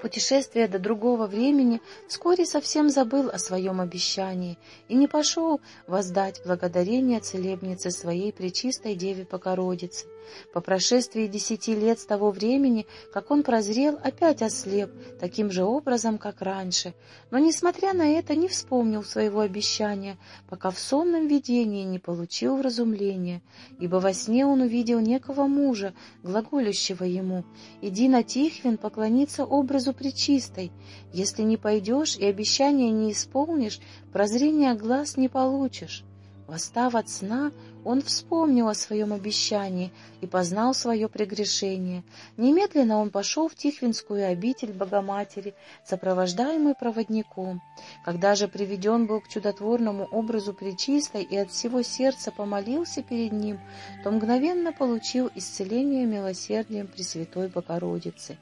Speaker 1: путешествие до другого времени, вскоре совсем забыл о своем обещании и не пошел воздать благодарение целебнице своей Пречистой Деве Богородице. По прошествии десяти лет с того времени, как он прозрел, опять ослеп, таким же образом, как раньше. Но, несмотря на это, не вспомнил своего обещания, пока в сонном видении не получил вразумления, ибо во сне он увидел некого мужа, глаголющего ему, «Иди на Тихвин поклониться образу Пречистой. Если не пойдешь и обещания не исполнишь, прозрения глаз не получишь». Восстав от сна, он вспомнил о своем обещании и познал свое прегрешение. Немедленно он пошел в Тихвинскую обитель Богоматери, сопровождаемый проводником. Когда же приведен был к чудотворному образу Пречистой и от всего сердца помолился перед ним, то мгновенно получил исцеление милосердием Пресвятой Богородицы.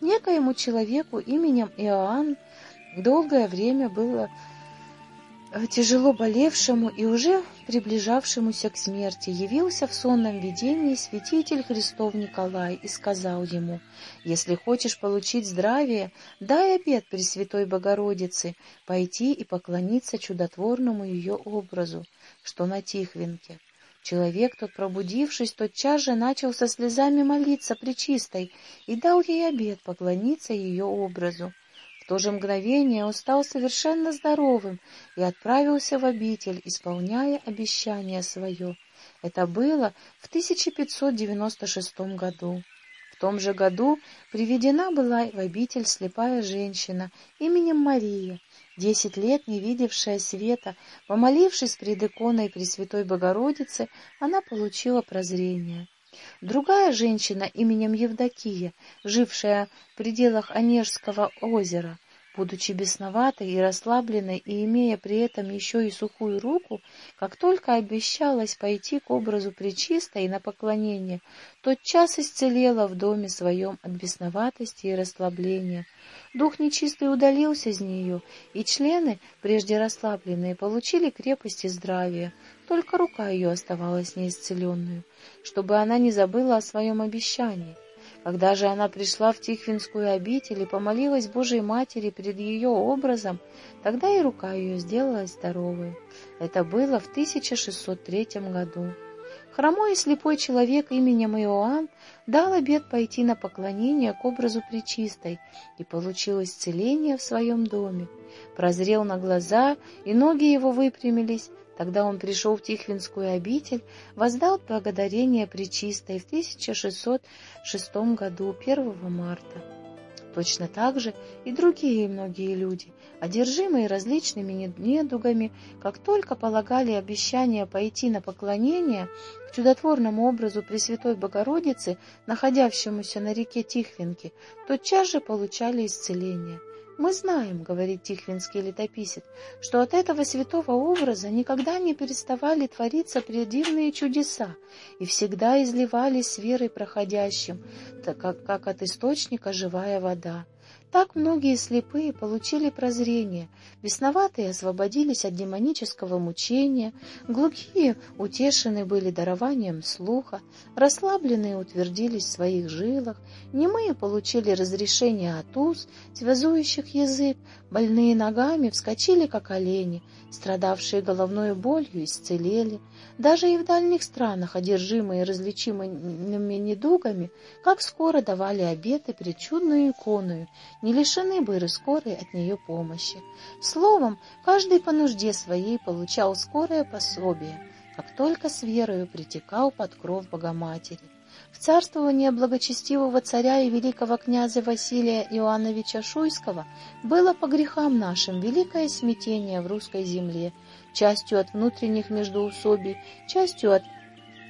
Speaker 1: Некоему человеку именем Иоанн долгое время было тяжело болевшему и уже приближавшемуся к смерти, явился в сонном видении святитель Христов Николай и сказал ему, «Если хочешь получить здравие, дай обет Пресвятой Богородице пойти и поклониться чудотворному ее образу, что на Тихвинке». Человек тот, пробудившись, тотчас же начал со слезами молиться Пречистой и дал ей обет поклониться ее образу то же мгновение он стал совершенно здоровым и отправился в обитель, исполняя обещание свое. Это было в 1596 году. В том же году приведена была в обитель слепая женщина именем Мария, десять лет не видевшая света, помолившись пред иконой Пресвятой Богородицы, она получила прозрение. Другая женщина именем Евдокия, жившая в пределах Онежского озера, будучи бесноватой и расслабленной и имея при этом еще и сухую руку, как только обещалась пойти к образу Пречистой на поклонение, тот час исцелела в доме своем от бесноватости и расслабления. Дух нечистый удалился из нее, и члены, прежде расслабленные, получили крепость и здравие, только рука ее оставалась неисцеленную, чтобы она не забыла о своем обещании. Когда же она пришла в Тихвинскую обитель и помолилась Божией Матери перед ее образом, тогда и рука ее сделалась здоровой. Это было в 1603 году. Хромой и слепой человек именем Иоанн дал обет пойти на поклонение к образу Пречистой и получил исцеление в своем доме. Прозрел на глаза, и ноги его выпрямились, Тогда он пришел в Тихвинскую обитель, воздал благодарение Пречистой в 1606 году, 1 марта. Точно так же и другие многие люди, одержимые различными недугами, как только полагали обещание пойти на поклонение к чудотворному образу Пресвятой Богородицы, находящемуся на реке Тихвинки, тотчас же получали исцеление. Мы знаем, говорит Тихвинский летописец, что от этого святого образа никогда не переставали твориться предивные чудеса и всегда изливались с верой проходящим, так как, как от источника живая вода. Так многие слепые получили прозрение, бесноватые освободились от демонического мучения, глухие утешены были дарованием слуха, расслабленные утвердились в своих жилах, немые получили разрешение от уз, связующих язык, больные ногами вскочили, как олени, страдавшие головной болью исцелели. Даже и в дальних странах, одержимые различимыми недугами, как скоро давали обеты причудную иконую, не лишены были скорой от нее помощи. Словом, каждый по нужде своей получал скорое пособие, как только с верою притекал под кров Богоматери. В царствование благочестивого царя и великого князя Василия Иоанновича Шуйского было по грехам нашим великое смятение в русской земле, частью от внутренних междоусобий, частью от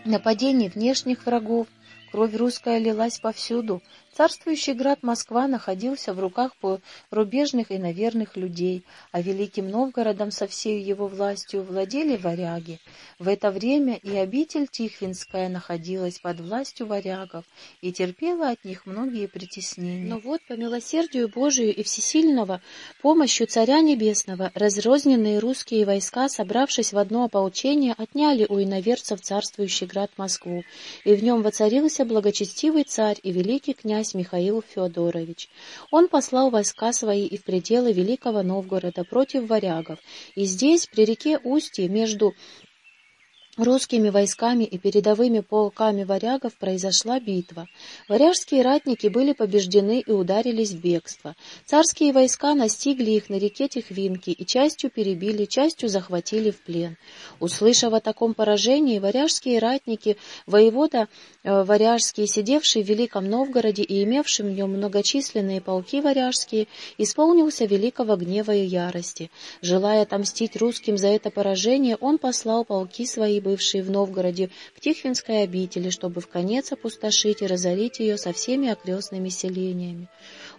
Speaker 1: нападений внешних врагов. Кровь русская лилась повсюду, Царствующий град Москва находился в руках порубежных и наверных людей, а Великим Новгородом со всей его властью владели варяги. В это время и обитель Тихвинская находилась под властью варягов и терпела от них многие притеснения. Но вот по милосердию Божию и всесильного помощью Царя Небесного разрозненные русские войска, собравшись в одно ополчение, отняли у иноверцев царствующий град Москву, и в нем воцарился благочестивый царь и великий князь князь Михаил Федорович. Он послал войска свои и в пределы Великого Новгорода против варягов, и здесь, при реке Устье, между русскими войсками и передовыми полками варягов произошла битва. Варяжские ратники были побеждены и ударились в бегство. Царские войска настигли их на реке Тихвинки и частью перебили, частью захватили в плен. Услышав о таком поражении, варяжские ратники, воевода э, варяжские, сидевший в Великом Новгороде и имевший в нем многочисленные полки варяжские, исполнился великого гнева и ярости. Желая отомстить русским за это поражение, он послал полки свои бывшие в Новгороде, к Тихвинской обители, чтобы в конец опустошить и разорить ее со всеми окрестными селениями.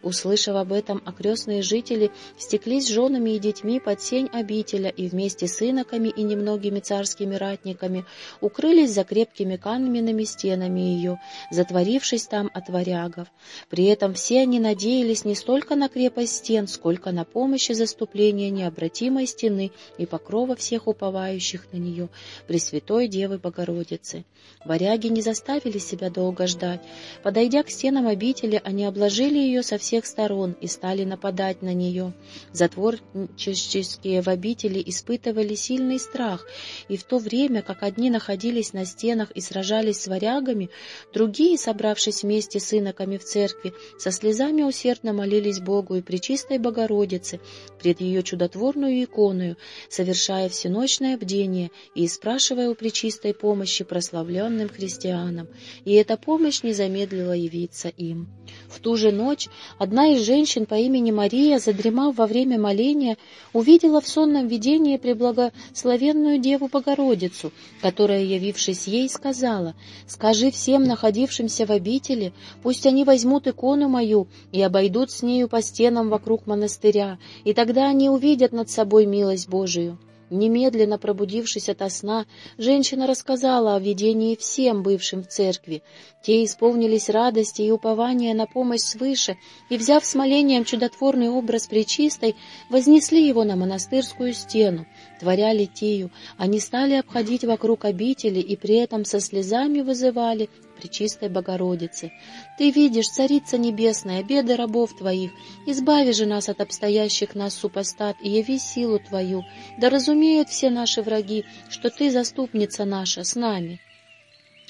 Speaker 1: Услышав об этом, окрестные жители стеклись женами и детьми под сень обителя и вместе с иноками и немногими царскими ратниками укрылись за крепкими каменными стенами ее, затворившись там от варягов. При этом все они надеялись не столько на крепость стен, сколько на помощь и заступление необратимой стены и покрова всех уповающих на нее, Пресвятой Девы Богородицы. Варяги не заставили себя долго ждать. Подойдя к стенам обители, они обложили ее со всех всех сторон и стали нападать на нее. Затворческие в обители испытывали сильный страх, и в то время, как одни находились на стенах и сражались с варягами, другие, собравшись вместе с иноками в церкви, со слезами усердно молились Богу и Пречистой Богородице пред ее чудотворную иконою, совершая всеночное бдение и спрашивая у Пречистой помощи прославленным христианам, и эта помощь не замедлила явиться им. В ту же ночь одна из женщин по имени Мария, задремав во время моления, увидела в сонном видении преблагословенную Деву Богородицу, которая, явившись ей, сказала, «Скажи всем находившимся в обители, пусть они возьмут икону мою и обойдут с нею по стенам вокруг монастыря, и тогда они увидят над собой милость Божию». Немедленно пробудившись ото сна, женщина рассказала о видении всем бывшим в церкви. Те исполнились радости и упования на помощь свыше, и, взяв с молением чудотворный образ Пречистой, вознесли его на монастырскую стену, творя литию. Они стали обходить вокруг обители и при этом со слезами вызывали Пречистой Богородицы. Ты видишь, Царица Небесная, беды рабов Твоих, избави же нас от обстоящих нас супостат и яви силу Твою, да разумеют все наши враги, что Ты заступница наша с нами.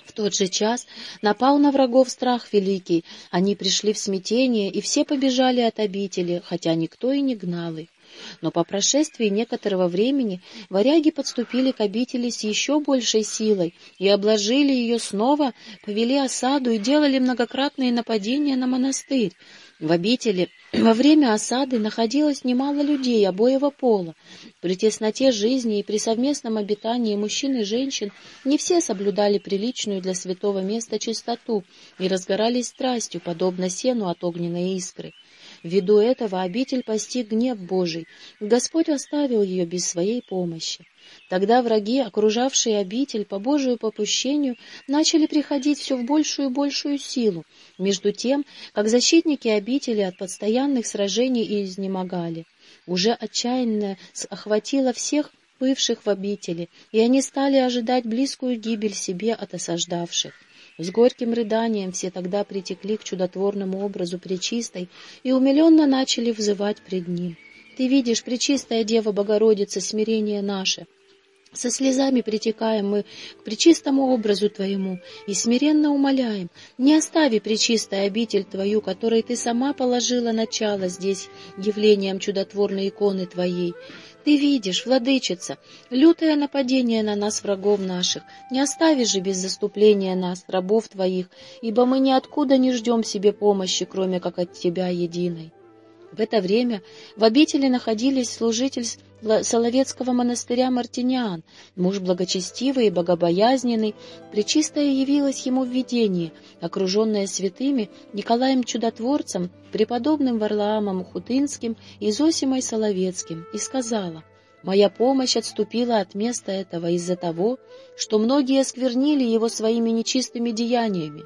Speaker 1: В тот же час напал на врагов страх великий, они пришли в смятение, и все побежали от обители, хотя никто и не гнал их. Но по прошествии некоторого времени варяги подступили к обители с еще большей силой и обложили ее снова, повели осаду и делали многократные нападения на монастырь. В обители во время осады находилось немало людей обоего пола. При тесноте жизни и при совместном обитании мужчин и женщин не все соблюдали приличную для святого места чистоту и разгорались страстью, подобно сену от огненной искры. Ввиду этого обитель постиг гнев Божий, Господь оставил ее без своей помощи. Тогда враги, окружавшие обитель по Божию попущению, начали приходить все в большую и большую силу, между тем, как защитники обители от постоянных сражений изнемогали. Уже отчаянно охватило всех бывших в обители, и они стали ожидать близкую гибель себе от осаждавших. С горьким рыданием все тогда притекли к чудотворному образу Пречистой и умиленно начали взывать пред ним. «Ты видишь, Пречистая Дева Богородица, смирение наше!» Со слезами притекаем мы к причистому образу Твоему и смиренно умоляем, не остави причистая обитель Твою, которой Ты сама положила начало здесь явлением чудотворной иконы Твоей. Ты видишь, владычица, лютое нападение на нас, врагов наших. Не остави же без заступления нас, рабов Твоих, ибо мы ниоткуда не ждем себе помощи, кроме как от Тебя единой. В это время в обители находились служитель Соловецкого монастыря Мартиниан, муж благочестивый и богобоязненный, Пречистая явилась ему в видении, окруженная святыми Николаем Чудотворцем, преподобным Варлаамом Хутынским и Зосимой Соловецким, и сказала, «Моя помощь отступила от места этого из-за того, что многие осквернили его своими нечистыми деяниями.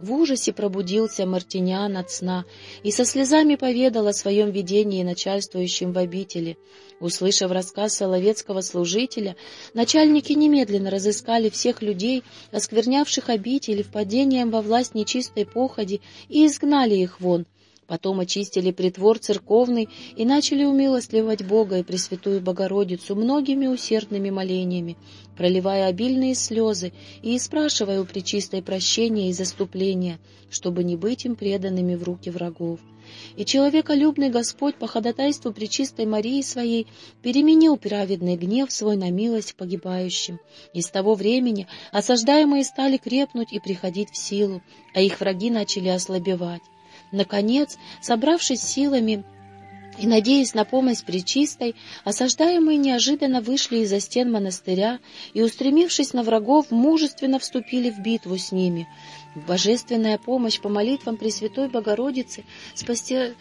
Speaker 1: В ужасе пробудился Мартиниан от сна и со слезами поведал о своем видении начальствующим в обители. Услышав рассказ соловецкого служителя, начальники немедленно разыскали всех людей, осквернявших обители впадением во власть нечистой походи, и изгнали их вон — Потом очистили притвор церковный и начали умилостливать Бога и Пресвятую Богородицу многими усердными молениями, проливая обильные слезы и спрашивая у Пречистой прощения и заступления, чтобы не быть им преданными в руки врагов. И человеколюбный Господь по ходатайству Пречистой Марии своей переменил праведный гнев свой на милость погибающим. И с того времени осаждаемые стали крепнуть и приходить в силу, а их враги начали ослабевать. Наконец, собравшись силами и, надеясь на помощь Пречистой, осаждаемые неожиданно вышли из-за стен монастыря и, устремившись на врагов, мужественно вступили в битву с ними. Божественная помощь по молитвам Пресвятой Богородицы спасти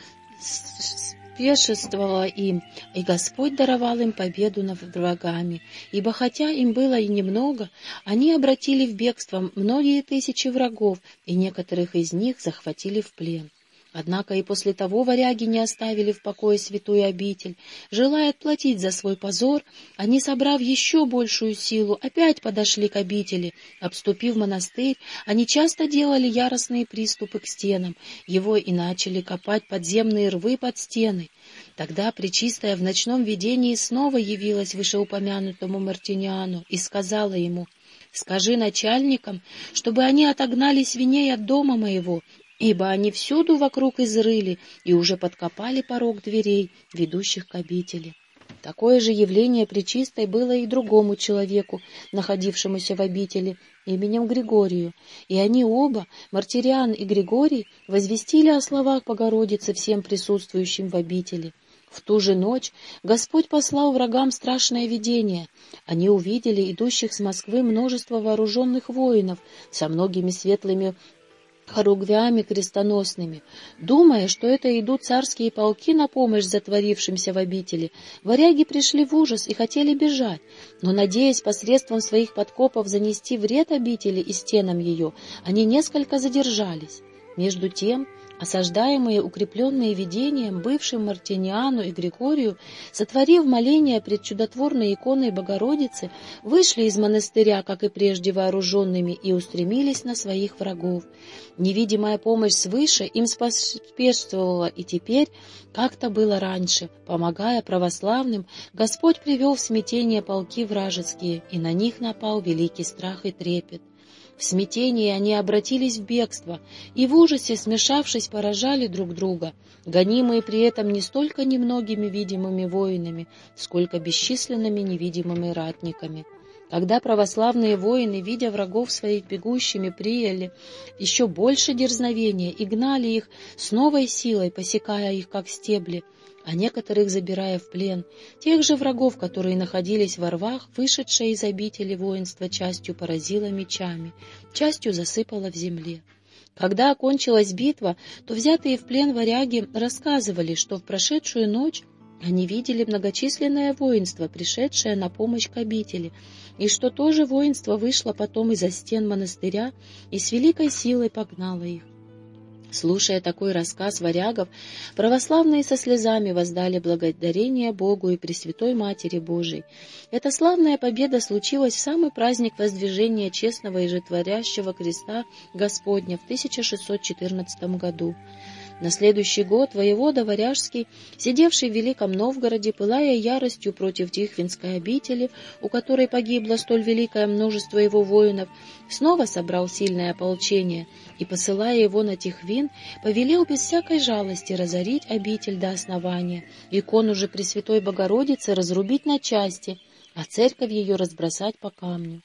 Speaker 1: спешествовала им, и Господь даровал им победу над врагами, ибо хотя им было и немного, они обратили в бегство многие тысячи врагов, и некоторых из них захватили в плен. Однако и после того варяги не оставили в покое святую обитель. Желая отплатить за свой позор, они, собрав еще большую силу, опять подошли к обители. Обступив монастырь, они часто делали яростные приступы к стенам, его и начали копать подземные рвы под стены. Тогда Пречистая в ночном видении снова явилась вышеупомянутому Мартиниану и сказала ему, «Скажи начальникам, чтобы они отогнали свиней от дома моего ибо они всюду вокруг изрыли и уже подкопали порог дверей, ведущих к обители. Такое же явление причистой было и другому человеку, находившемуся в обители, именем Григорию, и они оба, Мартириан и Григорий, возвестили о словах Богородицы всем присутствующим в обители. В ту же ночь Господь послал врагам страшное видение. Они увидели идущих с Москвы множество вооруженных воинов со многими светлыми хоругвями крестоносными. Думая, что это идут царские полки на помощь затворившимся в обители, варяги пришли в ужас и хотели бежать, но, надеясь посредством своих подкопов занести вред обители и стенам ее, они несколько задержались. Между тем, Осаждаемые, укрепленные видением, бывшим Мартиниану и Григорию, сотворив моление пред чудотворной иконой Богородицы, вышли из монастыря, как и прежде вооруженными, и устремились на своих врагов. Невидимая помощь свыше им споспешствовала, и теперь, как-то было раньше, помогая православным, Господь привел в смятение полки вражеские, и на них напал великий страх и трепет. В смятении они обратились в бегство и в ужасе, смешавшись, поражали друг друга, гонимые при этом не столько немногими видимыми воинами, сколько бесчисленными невидимыми ратниками. Когда православные воины, видя врагов своих бегущими, прияли еще больше дерзновения и гнали их с новой силой, посекая их, как стебли, а некоторых забирая в плен, тех же врагов, которые находились во рвах, вышедшее из обители воинства частью поразило мечами, частью засыпало в земле. Когда окончилась битва, то взятые в плен варяги рассказывали, что в прошедшую ночь они видели многочисленное воинство, пришедшее на помощь к обители, и что тоже воинство вышло потом из-за стен монастыря и с великой силой погнало их. Слушая такой рассказ варягов, православные со слезами воздали благодарение Богу и Пресвятой Матери Божией. Эта славная победа случилась в самый праздник воздвижения честного и житворящего креста Господня в 1614 году. На следующий год воевода Варяжский, сидевший в Великом Новгороде, пылая яростью против Тихвинской обители, у которой погибло столь великое множество его воинов, снова собрал сильное ополчение и, посылая его на Тихвин, повелел без всякой жалости разорить обитель до основания, икону же Пресвятой Богородицы разрубить на части, а церковь ее разбросать по камню.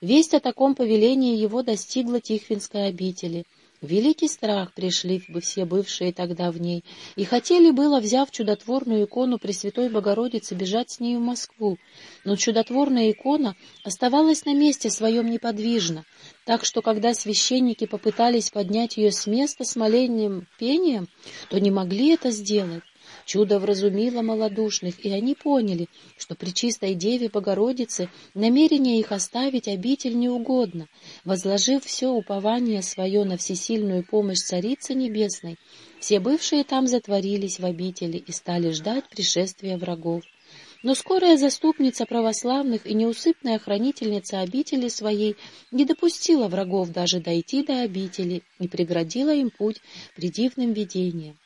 Speaker 1: Весть о таком повелении его достигла Тихвинской обители — Великий страх пришли бы все бывшие тогда в ней, и хотели было, взяв чудотворную икону Пресвятой Богородицы, бежать с ней в Москву. Но чудотворная икона оставалась на месте своем неподвижно, так что, когда священники попытались поднять ее с места с молением пением, то не могли это сделать. Чудо вразумило малодушных, и они поняли, что при чистой Деве Богородице намерение их оставить обитель неугодно. Возложив все упование свое на всесильную помощь Царицы Небесной, все бывшие там затворились в обители и стали ждать пришествия врагов. Но скорая заступница православных и неусыпная хранительница обители своей не допустила врагов даже дойти до обители и преградила им путь придивным видением.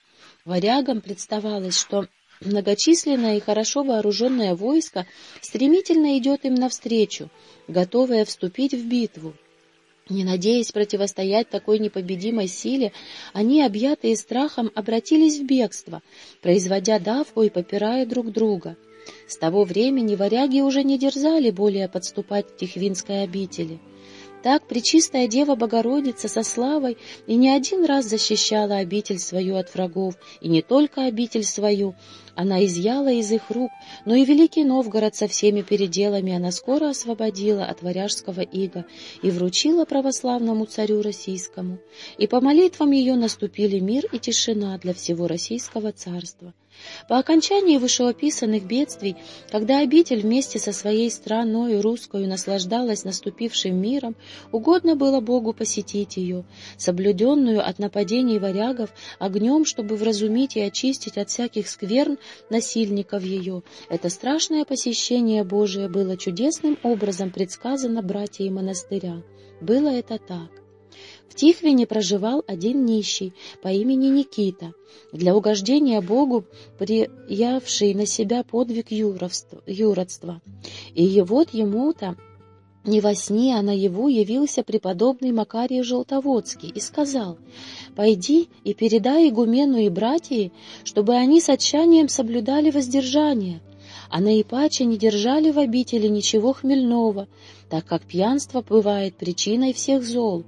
Speaker 1: Варягам представалось, что многочисленное и хорошо вооруженное войско стремительно идет им навстречу, готовое вступить в битву. Не надеясь противостоять такой непобедимой силе, они, объятые страхом, обратились в бегство, производя давку и попирая друг друга. С того времени варяги уже не дерзали более подступать к Тихвинской обители. Так Пречистая Дева Богородица со славой и не один раз защищала обитель свою от врагов, и не только обитель свою, она изъяла из их рук, но и Великий Новгород со всеми переделами она скоро освободила от варяжского ига и вручила православному царю российскому. И по молитвам ее наступили мир и тишина для всего российского царства. По окончании вышеописанных бедствий, когда обитель вместе со своей страной русскою наслаждалась наступившим миром, угодно было Богу посетить ее, соблюденную от нападений варягов огнем, чтобы вразумить и очистить от всяких скверн насильников ее. Это страшное посещение Божие было чудесным образом предсказано братьями монастыря. Было это так. В Тихвине проживал один нищий по имени Никита, для угождения Богу приявший на себя подвиг юродства. И вот ему-то не во сне, а наяву явился преподобный Макарий Желтоводский и сказал, «Пойди и передай игумену и братьям, чтобы они с отчаянием соблюдали воздержание, а наипаче не держали в обители ничего хмельного, так как пьянство бывает причиной всех зол.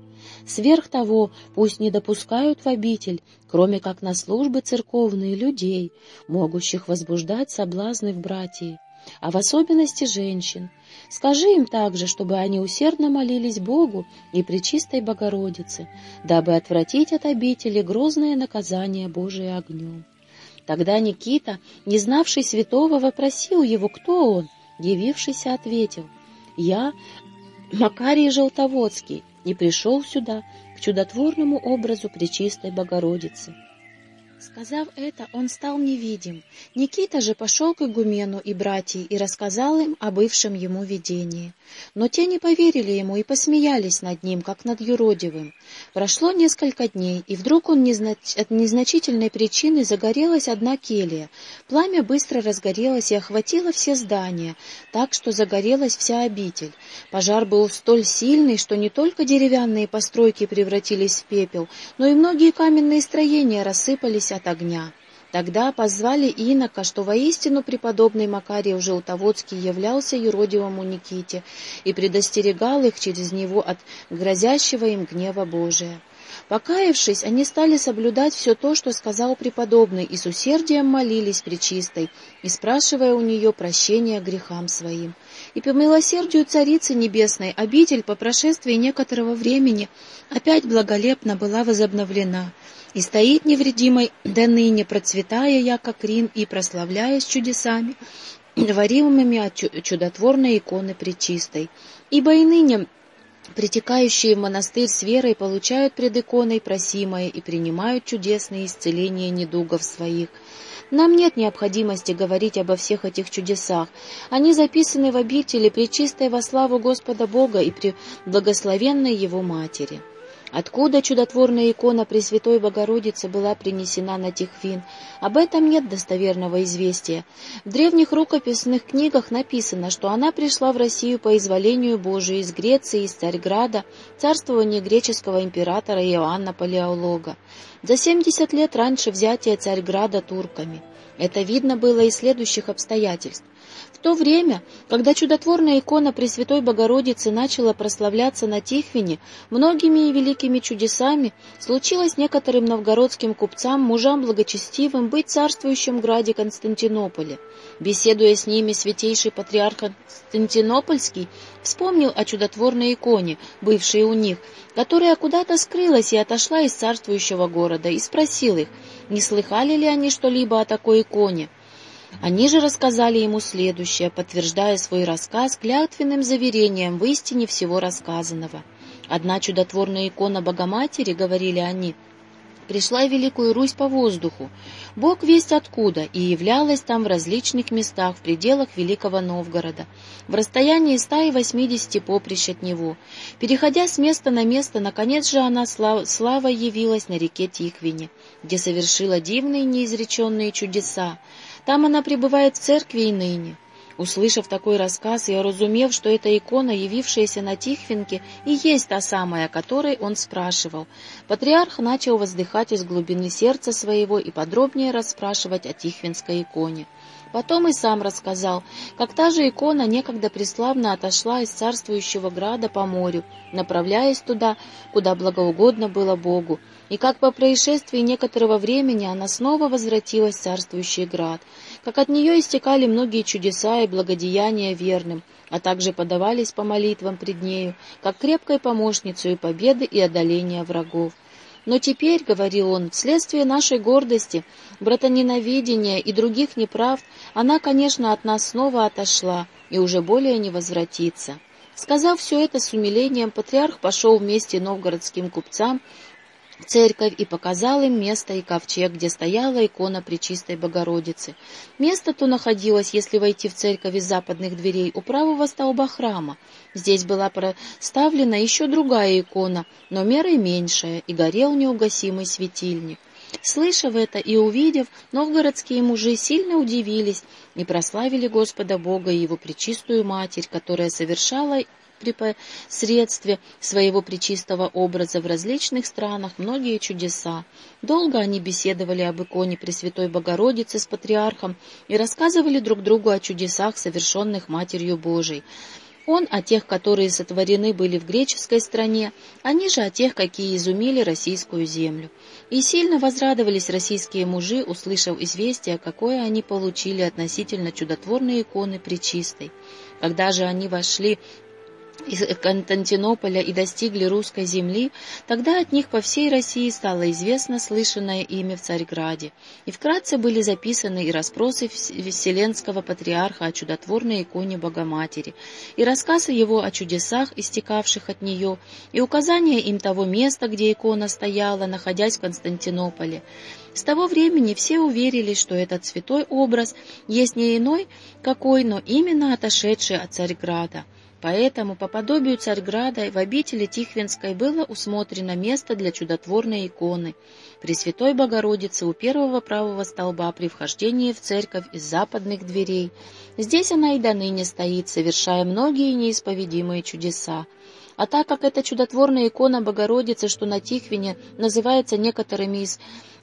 Speaker 1: Сверх того, пусть не допускают в обитель, кроме как на службы церковные людей, могущих возбуждать соблазны в братьях а в особенности женщин. Скажи им также, чтобы они усердно молились Богу и Пречистой Богородице, дабы отвратить от обители грозное наказание Божие огнем. Тогда Никита, не знавший святого, вопросил его, кто он. Явившийся ответил, «Я, Макарий Желтоводский, не пришел сюда к чудотворному образу Пречистой Богородицы». Сказав это, он стал невидим. Никита же пошел к игумену и братьям и рассказал им о бывшем ему видении. Но те не поверили ему и посмеялись над ним, как над юродивым. Прошло несколько дней, и вдруг он незнач... от незначительной причины загорелась одна келья. Пламя быстро разгорелось и охватило все здания, так что загорелась вся обитель. Пожар был столь сильный, что не только деревянные постройки превратились в пепел, но и многие каменные строения рассыпались от огня. Тогда позвали инока, что воистину преподобный Макарий Желтоводский являлся юродивому Никите и предостерегал их через него от грозящего им гнева Божия. Покаявшись, они стали соблюдать все то, что сказал преподобный, и с усердием молились Пречистой, и спрашивая у нее прощения грехам своим. И по милосердию Царицы Небесной обитель по прошествии некоторого времени опять благолепно была возобновлена, и стоит невредимой до ныне, процветая я, как и прославляясь чудесами, творимыми от чудотворной иконы Пречистой. Ибо и ныне притекающие в монастырь с верой получают пред иконой просимое и принимают чудесные исцеления недугов своих. Нам нет необходимости говорить обо всех этих чудесах. Они записаны в обители Пречистой во славу Господа Бога и при благословенной Его Матери. Откуда чудотворная икона Пресвятой Богородицы была принесена на Тихвин, об этом нет достоверного известия. В древних рукописных книгах написано, что она пришла в Россию по изволению Божию из Греции, из Царьграда, царствования греческого императора Иоанна Палеолога. За 70 лет раньше взятия Царьграда турками. Это видно было из следующих обстоятельств. То время, когда чудотворная икона Пресвятой Богородицы начала прославляться на Тихвине многими и великими чудесами, случилось некоторым новгородским купцам, мужам благочестивым, быть царствующим граде Константинополе. Беседуя с ними, святейший патриарх Константинопольский вспомнил о чудотворной иконе, бывшей у них, которая куда-то скрылась и отошла из царствующего города, и спросил их, не слыхали ли они что-либо о такой иконе. Они же рассказали ему следующее, подтверждая свой рассказ клятвенным заверением в истине всего рассказанного. «Одна чудотворная икона Богоматери, — говорили они, — пришла в Великую Русь по воздуху. Бог весть откуда, и являлась там в различных местах в пределах Великого Новгорода, в расстоянии 180 поприщ от него. Переходя с места на место, наконец же она слав слава явилась на реке Тихвине, где совершила дивные неизреченные чудеса. Там она пребывает в церкви и ныне. Услышав такой рассказ и оразумев, что эта икона, явившаяся на Тихвинке, и есть та самая, о которой он спрашивал, патриарх начал воздыхать из глубины сердца своего и подробнее расспрашивать о Тихвинской иконе. Потом и сам рассказал, как та же икона некогда преславно отошла из царствующего града по морю, направляясь туда, куда благоугодно было Богу, и как по происшествии некоторого времени она снова возвратилась в царствующий град, как от нее истекали многие чудеса и благодеяния верным, а также подавались по молитвам пред нею, как крепкой помощницей победы и одоления врагов. Но теперь, — говорил он, — вследствие нашей гордости, братоненавидения и других неправд, она, конечно, от нас снова отошла и уже более не возвратится. Сказав все это с умилением, патриарх пошел вместе новгородским купцам церковь и показал им место и ковчег, где стояла икона Пречистой Богородицы. Место то находилось, если войти в церковь из западных дверей, у правого столба храма. Здесь была проставлена еще другая икона, но мерой меньшая, и горел неугасимый светильник. Слышав это и увидев, новгородские мужи сильно удивились и прославили Господа Бога и Его Пречистую Матерь, которая совершала при посредстве своего причистого образа в различных странах многие чудеса. Долго они беседовали об иконе Пресвятой Богородицы с патриархом и рассказывали друг другу о чудесах, совершенных Матерью Божией. Он о тех, которые сотворены были в греческой стране, они же о тех, какие изумили российскую землю. И сильно возрадовались российские мужи, услышав известие, какое они получили относительно чудотворной иконы Пречистой. Когда же они вошли из Константинополя и достигли русской земли, тогда от них по всей России стало известно слышанное имя в Царьграде, и вкратце были записаны и расспросы Вселенского патриарха о чудотворной иконе Богоматери, и рассказы его о чудесах, истекавших от нее, и указание им того места, где икона стояла, находясь в Константинополе. С того времени все уверились, что этот святой образ есть не иной какой, но именно отошедший от Царьграда. Поэтому по подобию Царьграда в обители Тихвинской было усмотрено место для чудотворной иконы Пресвятой Богородицы у первого правого столба при вхождении в церковь из западных дверей. Здесь она и до ныне стоит, совершая многие неисповедимые чудеса. А так как эта чудотворная икона Богородицы, что на Тихвине, называется некоторыми из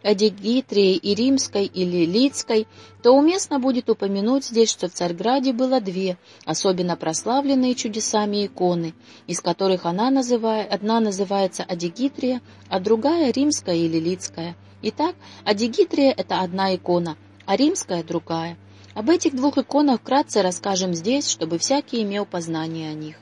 Speaker 1: Адигитрии и Римской или Лидской, то уместно будет упомянуть здесь, что в Царьграде было две, особенно прославленные чудесами иконы, из которых она называет, одна называется Адигитрия, а другая Римская или Лидская. Итак, Адигитрия — это одна икона, а Римская — другая. Об этих двух иконах вкратце расскажем здесь, чтобы всякий имел познание о них.